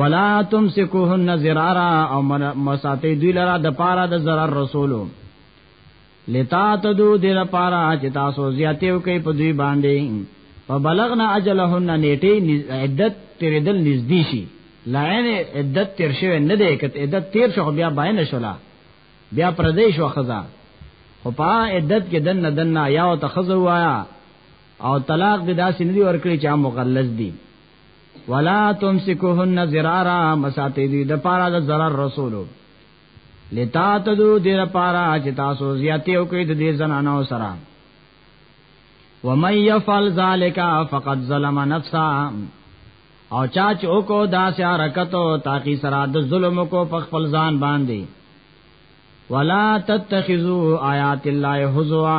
ولا تمسكوهن زرارا او مساتی دوی لرا د پارا د zarar رسولو لتا تدو دل پارا چې تاسو زیاتیو کوي په دوی باندې په بلغنا اجلهن نیټه عدت تیر دل نږدې شي لعین عدت تیر شوی نه دی کته عدت تیر شو بیا باین شولا بیا پردې شو خزا خو په عدت کې دن دن یا او تخزو وایا او طلاق به داسې نه دی ورکړي چې مغلظ دي ولا تمسكوهن زرارا مساتی دی د پارا د zarar رسولو لتا تدو دیر پارا چې تاسو زیاتی او کوي د دې زنانو سره و من يفعل ذلك فقد ظلم نفسا او چا چې او کو داسې حرکت او تاکي سره د ظلم کو په خپل ځان باندې ولا تتخذوا آیات الله هزوا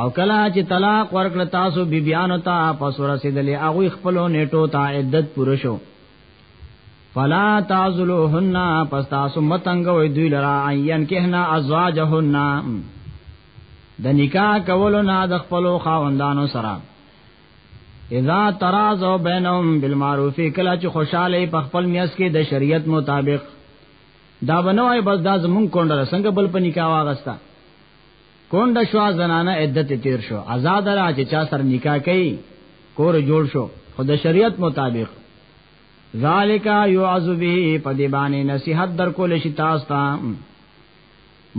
او کلا چې طلاق ورکړ تاسو بی بیانو ته پس ورسېدلې هغه خپلو نیټو ته عدت پوره شو فلا تعذلوهن پس تاسو متنګ وې دوی لرا عین کهنا ازواجهن د نکاح کولو نه د خپلو خاوندانو سره اذا ترازو بینهم بالمعروف کلا چې خوشاله په خپل میاس کې د شریعت مطابق دا بنوای بس دا زمون کونډه څنګه بل په نکاح واغستا کونډه شو زنانه عدت تیر شو آزاد را چې چا سر نکاح کوي کور جوړ شو خو د شریعت مطابق ذالک یعذ به په دی باندې نصیحت در کول شي تاسو ته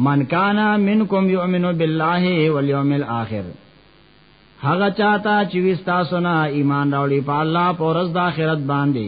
من کان منکم یؤمن بالله والیوم الاخر هغه چاته چې وستا سنا ایمان راوړي په الله پر ورځ د آخرت باندې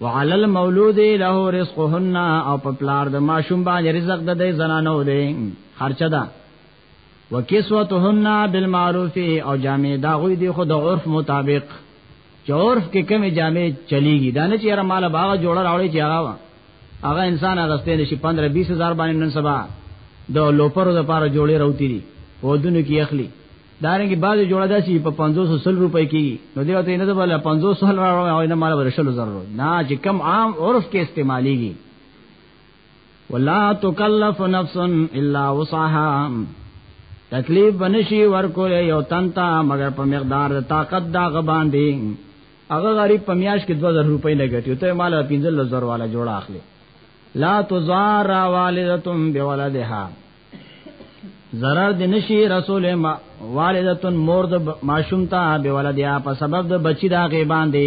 وعلى المولود له رزقهن او په پلار د ماشوم باندې رزق د دې زنانو دی خرچه ده وکسوتهن بالمعروف او جامع دا غوي دی خو د عرف مطابق چې عرف کې کمی جامع چلیږي دا نه چې یاره مال باغ جوړ راوړي چې هغه هغه انسان اغستې نشي 15 20000 باندې نن سبا د لوپرو د پاره جوړې راوتی دي ودونه کې اخلي دارنګه بعد جوړه داسي په 500 سل روپۍ کیږي نو دیو ته نه ده بل 500 سل راوړم او نه مال ورشل ضرور نه چې کم عام عرف کې استعماليږي ولا تکلف نفس الا وسعها تکلیف بنشي ورکول یو تنتا مگر په مقدار د طاقت دا غبان دی هغه غریب په میاش کې 2000 روپۍ نه ګټي ته مال 15000 والا جوړه اخلي لا تزار والدتم بولدها zarar د نشي رسول ما والدتن مور د ماشوم ته به ولدیا په سبب د بچی دا غي باندې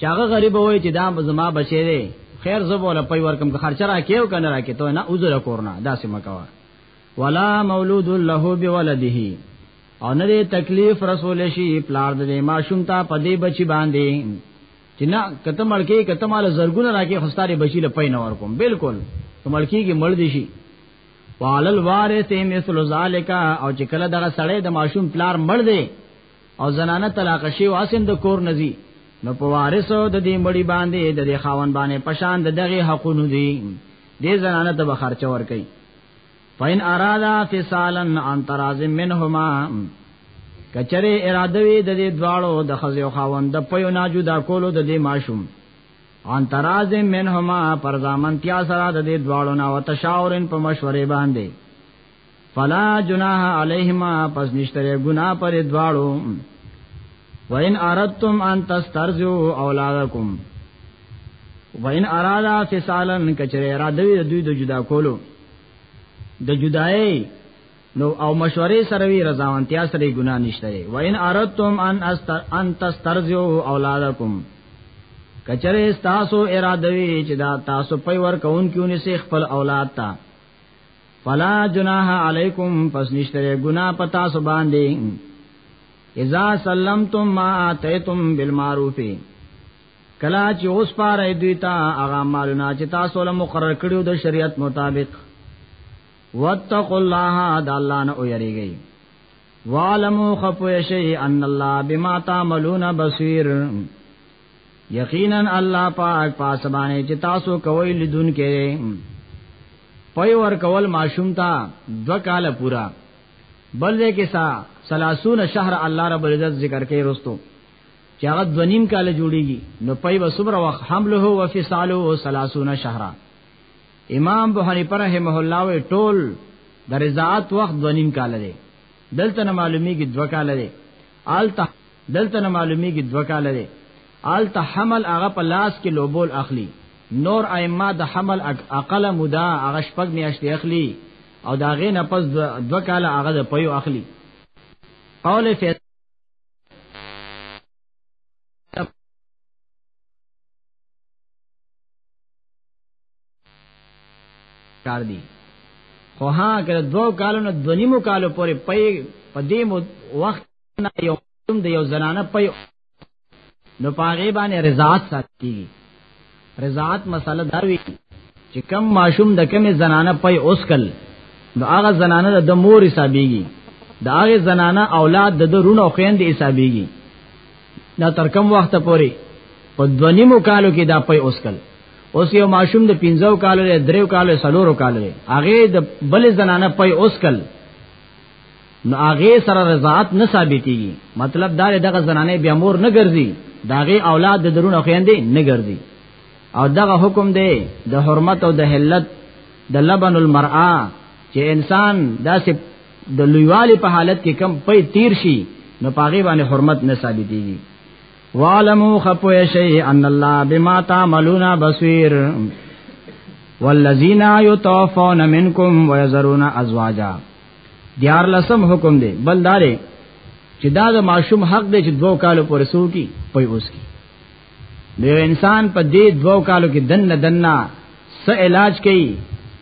چاغه غریب وای چې دا زما بچی دی خیر زب ولا پي ورکم که خرچه را کېو کنه را کې ته نه عذر کورنا داسې مکوا ولا مولود له بولده او نه تکلیف رسول شي پلار د ماشوم ته پدی بچی باندې چې نه کته ملکی کته مال زرګونه راکې خستاره بچی له پاین ور کوم بالکل ته ملکی کې مړ دي شي والل وارث مثل ذالک او چې کله دغه سړی د ماشوم پلار مړ دی او زنانه طلاق شي او اسیم د کور نزي نو په وارثو د دې مړی باندې د دې خاون باندې پشان د دغه حقونو دي دې زنانه ته به خرچ ور کوي فین ارادا فسالن ان تراز منهما کچره اراده وی د دې دواړو د خزې او خاوند د پيو نه جدا کولو د دې ماشوم ان تراز منهما پر ځامن تیا سره د دې دواړو نه او تشاورن په مشورې باندې فلا جناح علیهما پس نشتره گناہ پر دواړو وَإِنْ أَرَدْتُمْ أَنْ تَسْتَرْزِعُوا أَوْلَادَكُمْ وَإِنْ أَرَادَا فِصَالًا کچره را دوی د دوی د جدا کولو د جدای نو او مشورې سره وی رضاونتیا سره ګنا نشته و ان اردتم ان استر ان تسترزو اولادکم کچره تاسو اراده وی چې دا تاسو په ور کون کیونی سي خپل اولاد ته فلا جناح علیکم پس نشته ګنا پتا سو باندې اذا سلمتم ما اتیتم بالمعروف کلا چې اوس پاره دوی ته هغه مالونه چې تاسو له مقرر کړیو د شریعت مطابق واتقوا الله د الله نه ویریږي والمو خپوی شي ان الله بما تعملون بصیر یقینا الله پاک پاسبانه چې تاسو کوی لدون کې پي ور کول ماشوم تا دو کال پورا بل دې کې سا 30 شهر الله رب العزت ذکر کې رستو چې هغه د نیم کال جوړیږي نو پای به صبر وخت حمله او فصاله 30 شهرا امام ابو حنیفه رحمه الله وی ټول د رضاعت وخت د نیم کال دی دلته معلومیږي دوه کال دی آلته دلته معلومیږي دوه کال دی آلته حمل هغه په لاس کې لوبول اخلي نور ائمه د حمل اقل مدا هغه شپږ میاشتې اخلي او دا غې نه پس دوه کال هغه د پيو اخلي قول فیصل کار دی خو ها کله دو کالو نه دونیمو کالو پورې پي په دې مو وخت نه یو کوم د یو زنانه پي نو پاغه باندې رضاعت ساتي رضاعت مسله دا وی چې کم ماشوم د کمی زنانه پي اوسکل نو هغه زنانه د مور حسابيږي د هغه زنانه اولاد د درونو خويند حسابيږي دا تر کم وخت پوري په دونیمو کالو کې دا پي اوسکل اوس یو ماشوم د 15 کالو لري دریو کالو سلورو کالو لري هغه د بل زنانه پي اوسکل نو هغه سره رضاعت نه ثابتېږي مطلب دا دی دغه زنانه بیا مور نه ګرځي داغه اولاد د درونه خويندې نه ګرځي او دغه حکم دی د حرمت او د حلت د لبن المرأه چې انسان داسې د لویوالي په حالت کې کم پي تیر شي نو پاغي باندې حرمت نه ثابتېږي وعلمو خپو شي ان الله بما تعملون بصير والذین یتوفون منکم ویذرون ازواجا دیار لسم حکم دی بل دارې چې دا د ماشوم حق دی چې دوو کالو پورې سو کی پي اوس کی نو انسان په دې دوو کالو کې دن دننا س علاج کوي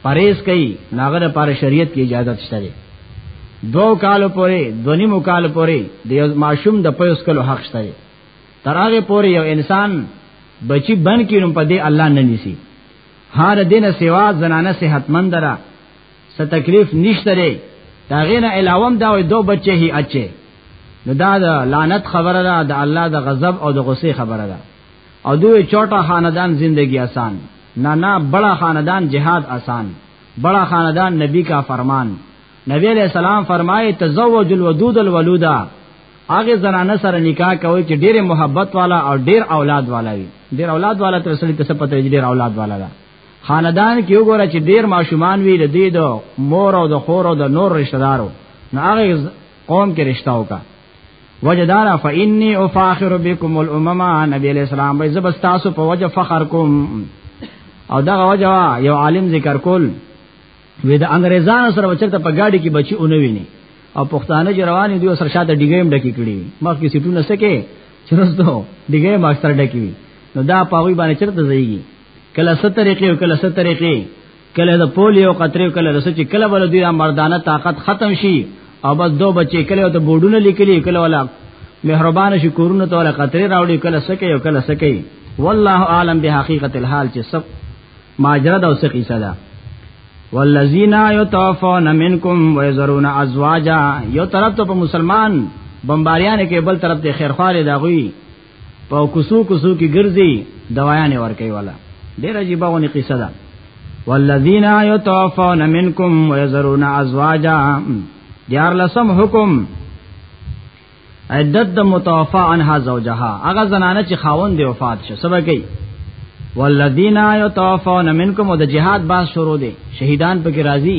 پرهیز کوي ناغه لپاره شریعت کې اجازه شته دی دوو کالو پورې دونی مو کالو پورې د ماشوم د پيوس کلو حق شته دی تر هغه پورې یو انسان بچی بن کې نو په دې الله نه نیسی هر دینه سیوا زنانه صحتمند را څه تکلیف نشته لري دا غینه علاوه دا وي دو بچي هي اچي نو دا د لعنت خبره ده د الله د غضب او د غصې خبره ده او دوی چوټا خاندان زندگی آسان نه نه بڑا خاندان جهاد آسان بڑا خاندان نبی کا فرمان نبی علیہ السلام فرمائے تزوج الودود الولودا هغه زنانه سره نکاح کوي چې ډېر محبت والا او ډېر اولاد والا وي ډېر اولاد والا تر سړي ته څه پته ډېر اولاد والا ده خاندان کې وګوره چې ډیر ماشومان وی د دې د مور او د خور او د نور رشتہ دارو نو هغه قوم کې رشتہ وکا وجدارا فإني أفاخر بكم الأمم نبی علیہ السلام به زبستاسو په وجه فخر کوم او دا وجه یو عالم ذکر کول وې د انګريزانو سره وچرته په گاډي کې بچي اونې ویني او پښتانه چې روانې دي سر شاته ډیګیم ډکی کړي مخ کې سیټونه سکے چرستو ډیګیم اکثر ډکی وي نو دا پاوی باندې چرته ځایږي کله ست طریقې او کله ست طریقې کله د پولی او قطرې کله د سچ کله ول دوی مردانه طاقت ختم شي او بس دو بچي کله ته بورډونه لیکلي کله ولا مهربان شي کورونه ته ولا قطرې راوړي کله سکه او کله سکه والله عالم به حقیقت الحال چې سب ماجرا دا اوسه قصه ده والذین یتوفون منکم ویذرون ازواجا یو طرف ته په مسلمان بمباریان کې بل طرف ته خیرخواله دا غوي په کوسو کوسو کې ګرځي دوايانې ور کوي ولا ډېر عجیب غونې قصه ده والذین یتوفون منکم ويذرون ازواجا دیار لسم حکم عدت د متوفا عنها زوجها هغه زنانه چې خاوند دی وفات شو سبا کوي والذین یتوفون منکم او د جهاد باز شروع دي شهیدان پکې راضي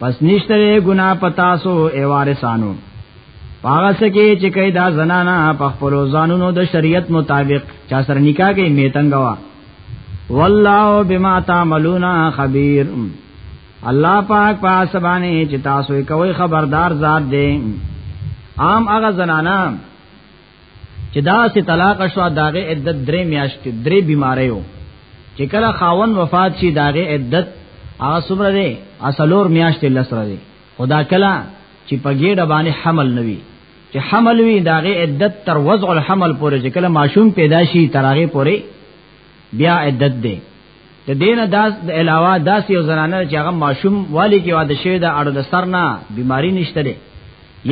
پس نشتره گناہ پتاسو اے وارثانو پاغه سکی چې کای دا زنانا په خپل ځانونو د شریعت مطابق چا سره نکاح کوي میتنګوا والله بما تعملون خبير الله پاک پاس باندې چې تاسو کوي خبردار ذات دی عام هغه زنانا چې دا سي طلاق شو داغه عدت درې میاشتې درې بیماری وو چې کله خاون وفات شي داغه عدت هغه څومره دی اصلور میاشتې لسره دی خدا کله چې په ګډه باندې حمل نوي چې حمل وي داغه عدت تر وضع الحمل پورې چې کله ماشوم پیدا شي تر هغه پورې بیا عدت دی د دینه داس د علاوه داس یو زنانه چې هغه ماشوم والی کې واده شوی دا اړو د سر نه بیماری نشته لري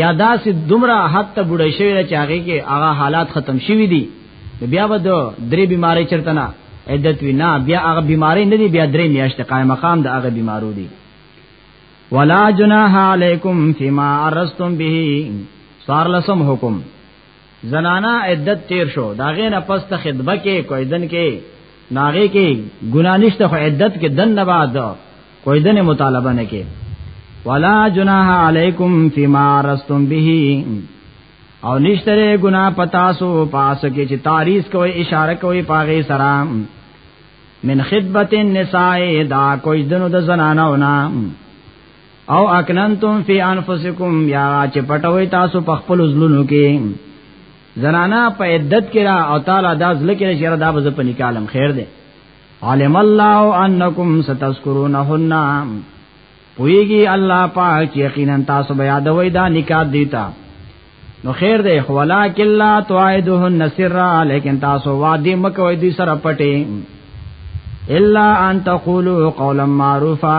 یا داس دومره حد ته بډای شوی چې هغه کې هغه حالات ختم شوی دي بیا به د درې بیماری چرته نه عدت وی نه بیا هغه بیماری نه دي بیا درې میاشتې قائم مقام د هغه بیمارو دي ولا جناح علیکم فيما ارستم به سوار لسم حکم زنانا عدت تیر شو داغه نه پس ته خدمت کې کوئی دن کې ناغه کې ګنا نشته خو عدت کې دن نه بعد کوئی دن مطالبه نه کې ولا جناح علیکم فيما رستم به او نشتره ګنا پتا سو پاس کې چې تاریخ کوي اشاره کوي پاغه سلام من خدمت النساء دا کوئی دنو د زنانو نام او اکننتم فی انفسکم یا چې پټوي تاسو په خپل ځلونو کې زنانا په عدت کې را او تعالی دا ځل کې شر دا بز په نکالم خیر دی علم الله انکم ستذکرونهن پویږي الله پاک یقینا تاسو بیا د وای دا نکاح دیتا نو خیر دی ولکن لا توعدهن سرا لیکن تاسو وادي مکوې دي سره پټي الا ان تقولوا قولا معروفا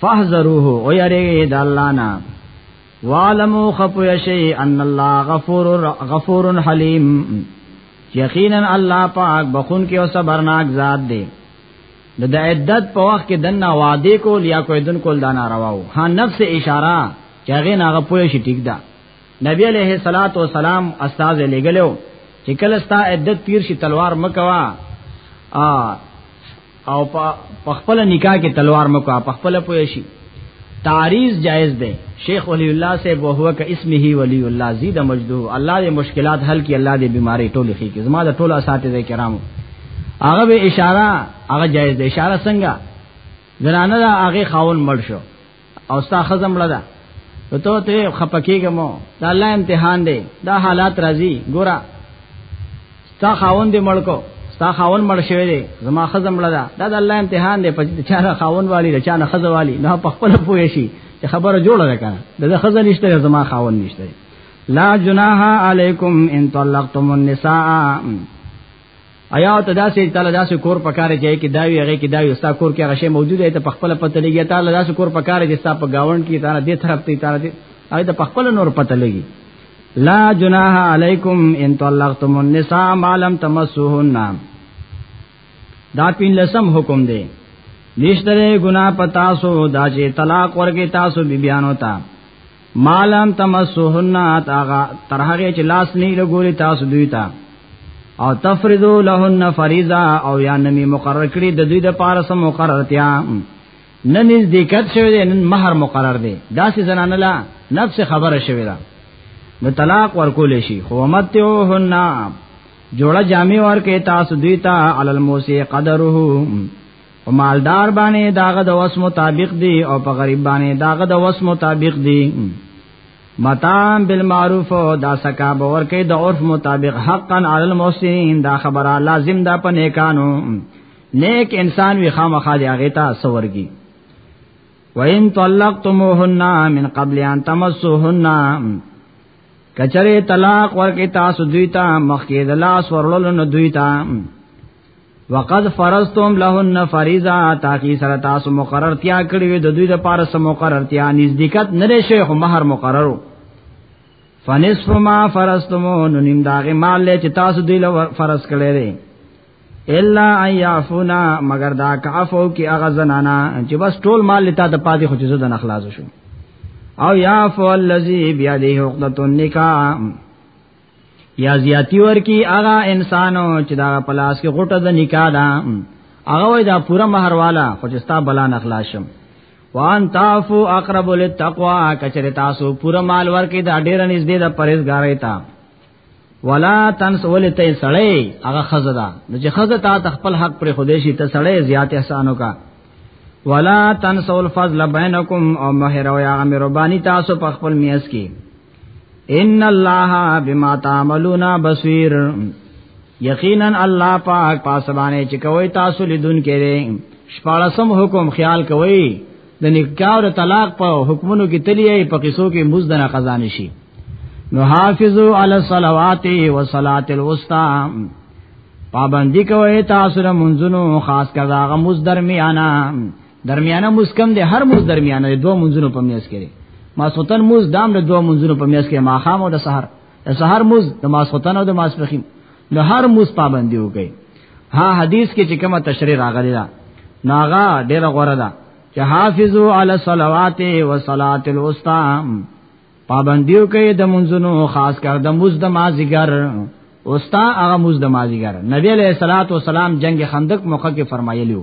فاحذروه او یریږي د الله نه وعلمو خپو یشی ان الله غفور غفور حلیم یقینا الله پاک بخون کې او صبرناک ذات دی د د عدت په وخت کې دنا وعده کول یا کوئی دن کول دانا رواو ها نفس اشاره چې هغه ناغه پوه شي ټیک ده نبی علیہ الصلات والسلام استاد لګلو چې کله ستا عدت تیر شي تلوار مکوا ا او په خپل نکاح کې تلوار مکو په خپل پوي شي تعریض جائز دی شیخ ولی الله سے وہ ہوا کہ اسم ہی ولی اللہ زید مجدو الله دې مشکلات حل کی الله دې بیماری ټول خي کی زما د ټول اساتذه کرامو هغه به اشاره هغه جائز دی اشاره څنګه زنانه دا هغه خاون مړ شو او ستا خزم لدا نو ته ته خپکیږه مو دا الله امتحان دی دا حالات راځي ګورا ستا خاون دی مړکو ستا خاون مړ شوی دی زما خزم لدا دا د الله امتحان دی په چا نه خاون والی د چا نه خزه والی نه په خپل پوه شي چې خبره جوړه ده کنه د خزه نشته زما خاون نشته لا جناح علیکم ان طلقتم النساء ایا ته داسې تعالی داسې کور پکاره چي کې داوی هغه کې داوی ستا کور کې هغه شی موجود دی ته خپل پته لګي تعالی داسې کور پکاره چې ستا په گاوند کې تعالی دې طرف ته تعالی دې هغه ته خپل نور پته لګي لا جناح علیکم ان طلقتم النساء ما لم تمسوهن دا پین لسم حکم دی نشتره گناہ پتاسو دا چې طلاق ورکې تاسو بیبیانو ته مالم تمسوهن اتاغا تر هغه چې لاس نه لګوري تاسو دوی ته او تفرضو لهن فریضه او یا نمی مقرر کړی د دوی د پاره سم مقررتیا نن نزدېکت شوی دی نن مہر مقرر دی داسې زنانه لا نفس خبره شوی دا نو طلاق ورکول شي خو متهن جوړه جامع ورکه تاسو دوی ته علل موسی قدره په مالدار باندې داغه د وس مطابق دی او په غریب باندې داغه د وس مطابق دی متام بالمعروف دا سکا باور کې د عرف مطابق حقا علی المحسنین دا خبره لازم ده په نیکانو نیک انسان وی خامخا دی هغه ته سورګي وَإِن طَلَّقْتُمُوهُنَّ مِن قَبْلِ أَن تَمَسُّوهُنَّ کچره طلاق ورکې تاسو دوی ته مخکې د لاس ورلول نو دوی ته وقد فرضتم لهن فریضه تاکي سره تاسو مقررتیا کړی وي د دوی د پاره سم مقررتیا نزدېکت نه لري شیخ مہر مقررو فنصف ما فرضتم نو نیم داغه مال له چې تاسو دوی له فرض کړی دی الا ایافونا مگر دا کعفو کی اغه زنانا چې بس ټول مال لتا د پاتې خو جزو د نخلاص شو او یافو الذی بیاده عقدۃ النکاح یا زیاتی ورکی هغه انسانو چې دا پلاس کې غټه د نکاح ده هغه وای دا پوره مہر والا خو چې ستا بلا نخلاشم وان تعفو اقرب للتقوا کچره تاسو پوره مال ورکی دا ډیر نږدې د پرهیزګارۍ ته ولا تنسول ته سړی هغه خزه ده نو چې خزه تا خپل حق پر خودشي ته سړی زیات احسانو کا ولا تنسول فضل بینکم او مہر او یا مهربانی تاسو په خپل میاس کې ان الله بما تعملون بصير یقینا الله پاک پاسبانه چې کوي تاسو لیدون کړي شپارسم حکم خیال کوي د نکاح او طلاق په حکمونو کې تلیه په قصو کې مزدنه خزان شي نو حافظو علی الصلوات و صلاه الوسطا پابندی کوي تاسو را منځونو خاص کړه غموز درمیانا درمیانه موز کم دی هر موز درمیانه دی دوه منځونو په میاس کې ما سوتن موز دام د دوه منځونو په میاس کې ما خام او د سحر د سحر موز د ما سوتن او د ما سپخین نو هر موز پابندي وکي ها حدیث کې چې کومه تشریح راغلی دا ناغا ډیره غوړه ده چې حافظو علی الصلوات و صلاه الوسطا پابندي وکي د منځونو خاص کر د موز د ما زیګر اوستا هغه موز د ما زیګر نبی علیہ الصلوۃ والسلام جنگ خندق موقع کې فرمایلیو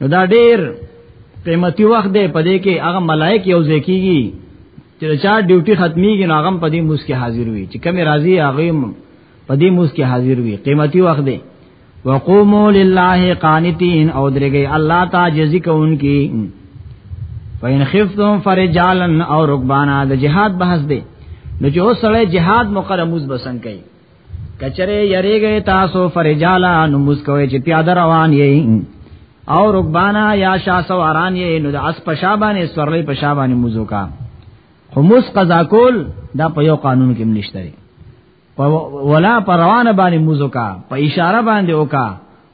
نو دا ډیر قیمتي وخت دی پدې کې هغه ملائک یو ځکیږي چې چا ډیوټي ختميږي نو هغه پدې موس کې حاضر وي چې کمی راضي هغه پدې موس کې حاضر وي قیمتي وخت دی وقوموا لله قانتين او درګي الله تعالی ذکر کوونکی فین خفتم فرجالن او رکبانا د جهاد بحث دی نو چې اوس سره جهاد مقرموز بسنګ کوي کچره یریږي تاسو فرجالا نو مسکوي چې پیاده روان یې او رکبانا یا شاسو اران یې نو د اس په شابانه سورلې په شابانه موزو کا خو موس قضا کول دا په یو قانون کې نشته ولا پر روانه باندې موزو کا په اشاره باندې وکا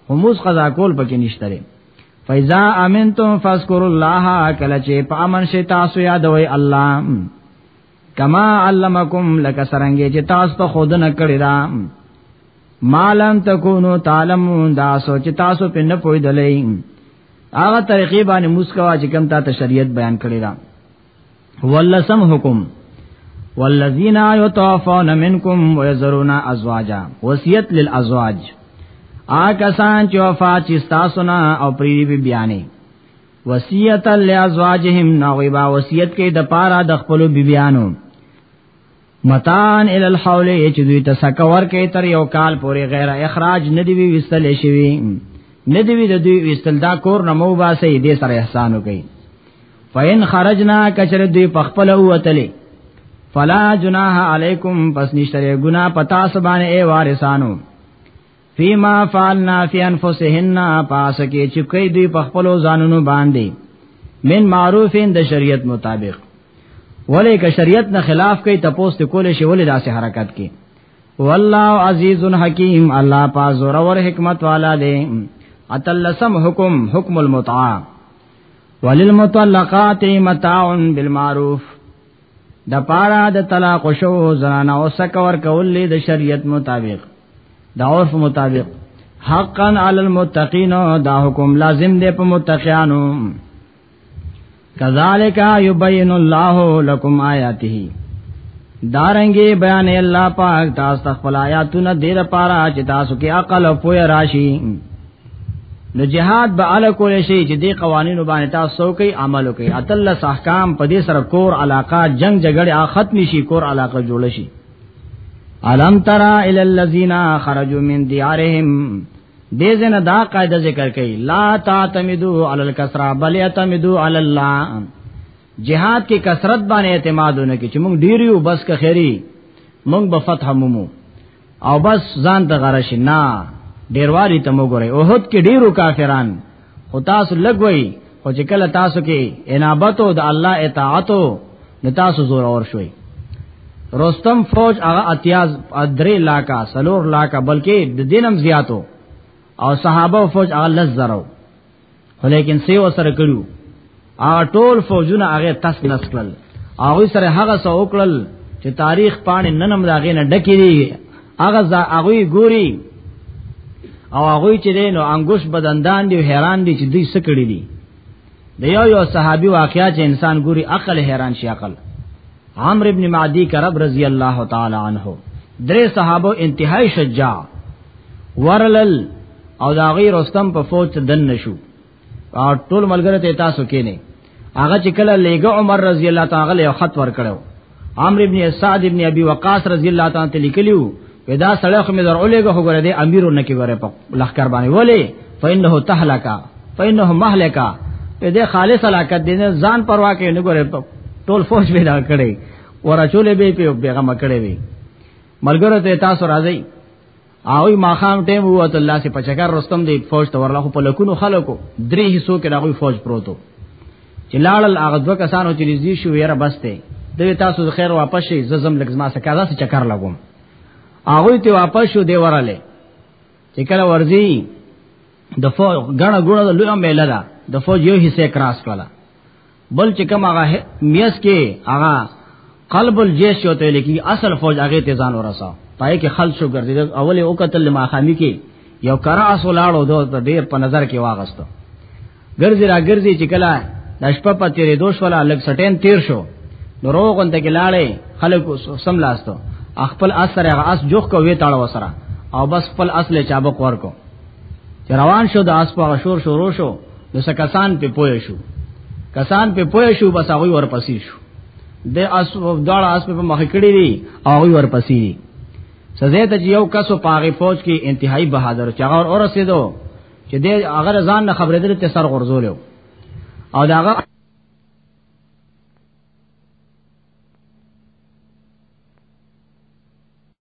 خو موس قضا کول پکې نشته فیزا امنتم فذکروا الله کله چې په امن شي تاسو یادوي الله کما علمکم لک سرنګې چې تاسو ته خود نه کړی دا مالن تکونو تعلمون دا سوچ تاسو په نه پویدلې هغه طریقې باندې مسکوا چې کوم ته شریعت بیان کړی دا ولسم حکم والذین یتوفون منکم ویذرون ازواجا وصیت للازواج آ کسان چې وفات چې تاسو نه او پری بی بیانې وصیت لازواجهم نوې با وصیت کې د پاره د خپل بیبيانو متان ال الحول چې دوی ته سکور کې تر یو کال پورې غیر اخراج ندی وی وستل شي ندی وی د دوی وستل دا کور نه مو باسي دې سره احسان وکي فین خرجنا کچر دوی په خپل وتلې فلا جناح علیکم پس نشتره گنا پتا سبانه ای وارثانو فیما فعلنا فی انفسهن پاس کې چې کوي دوی په خپل ځانونو باندې من معروفین د شریعت مطابق ولې که شریعت نه خلاف کوي تپوس ته کول شي ولې داسې حرکت کوي والله عزیز حکیم الله پاک زور او حکمت والا دی اتلسم حکم حکم المتعا وللمطلقات متاع بالمعروف د پارا د طلاق شو زنانه او سکور کولې د شریعت مطابق دا عرف مطابق حقا علی المتقین دا حکم لازم دی په متقیانو کذالک یبین الله لكم آیاته دارنګي بیان الله پاک تاسو خپل آیاتونه ډیر پارا چې تاسو کې عقل او پوهه راشي نو جهاد به ال کول شي چې دی قوانینو باندې تاسو کوي عمل کوي اتل احکام په دې سره کور علاقه جنگ جګړه ختم شي کور علاقه جوړ شي علم ترى الى الذين خرجوا من ديارهم دې زنه دا قاعده ذکر کړي لا تعتمدوا على الكسرى بل اعتمدوا على الله جهاد کې کثرت باندې اعتمادونه کې چې موږ ډیر یو بس که خیری موږ به فتح مومو او بس ځان ته غرش نه ډیروالي ته موږ غره اوهد کې ډیرو کافرانو او تاسو لګوي او چې کله تاسو کې انابت او د الله اطاعت نو تاسو زور اور شوي رستم فوج هغه اتیاز درې لاکا سلور لاکا بلکې د دینم زیاتو او صحابه فوج هغه لزرو ولیکن سی وسره کړو ا ټول فوجونه هغه تس نس کړل هغه سره هغه سو وکړل چې تاریخ پاڼې ننم داغې نه ډکې دي هغه هغه ګوري او هغه چې دین او انګوش بدندان دی حیران دي چې دوی څه کړی دي د یو یو صحابي واقعیا چې انسان ګوري عقل حیران شي عقل عمرو ابن معدی کرب رضی الله تعالی عنہ درې صحابه انتهای شجاع ورلل او دا غیر رستم په فوج دن نشو او ټول ملګری ته تاسو کې نه هغه چې کله لېګه عمر رضی الله تعالی یو خط ور کړو عمرو ابن سعد ابن ابي وقاص رضی الله تعالی ته لیکلیو ودا سړی خو مې در اولېګه خو ګره دې امیرو نه کې ګره په لخر باندې ولې فإنه تهلكا فإنه مهلكا په دې خالص علاقت دې ځان پروا کې نه ګره ټول فوج به دا کړي ورچولې به په بیغه مکړې وي ملګرو ته تاسو راځي او ماخام ټیم وو ته الله سي پچکر رستم دی فوج ته ورلخه په لکونو خلکو درې حصو کې دغه فوج پروتو چې لاړل هغه دوه کسانو چې نږدې شو یې را بسته دوی تاسو خیر واپس شي ززم لګ زما سکه دا چکر لګوم هغه ته واپس شو دی وراله چې کله ورځي د فوج غړ غړ لوی مېله ده د فوج یو حصہ کراس کړه بل چې کوم هغه میس کې هغه قلب الجيش یو ته لکی اصل فوج هغه ته ځان ورسا پای کې خلص شو ګرځیدل اول یو قتل ماخامی کې یو کرا اصل لاړو دوه ډیر په نظر کې واغستو ګرځي را ګرځي چې کله د شپه په تیرې دوش ولا لګ سټین تیر شو نو روغون ته کې لاړې خلک سم لاستو خپل اثر هغه اس جوخ کو وی تاړه وسره او بس خپل اصل چابق ورکو روان شو د اس په شور شروع شو نو څه کسان په پوه شو کسان په پوه شو بس هغه ورپسې شو د اس دړ اس په مخ کړی دی او هغه ورپسې دی سزا ته یو کس په هغه فوج کې انتهایی بهادر چې هغه اور رسیدو چې د هغه ځان نه خبرې درته سر غرزول او دا هغه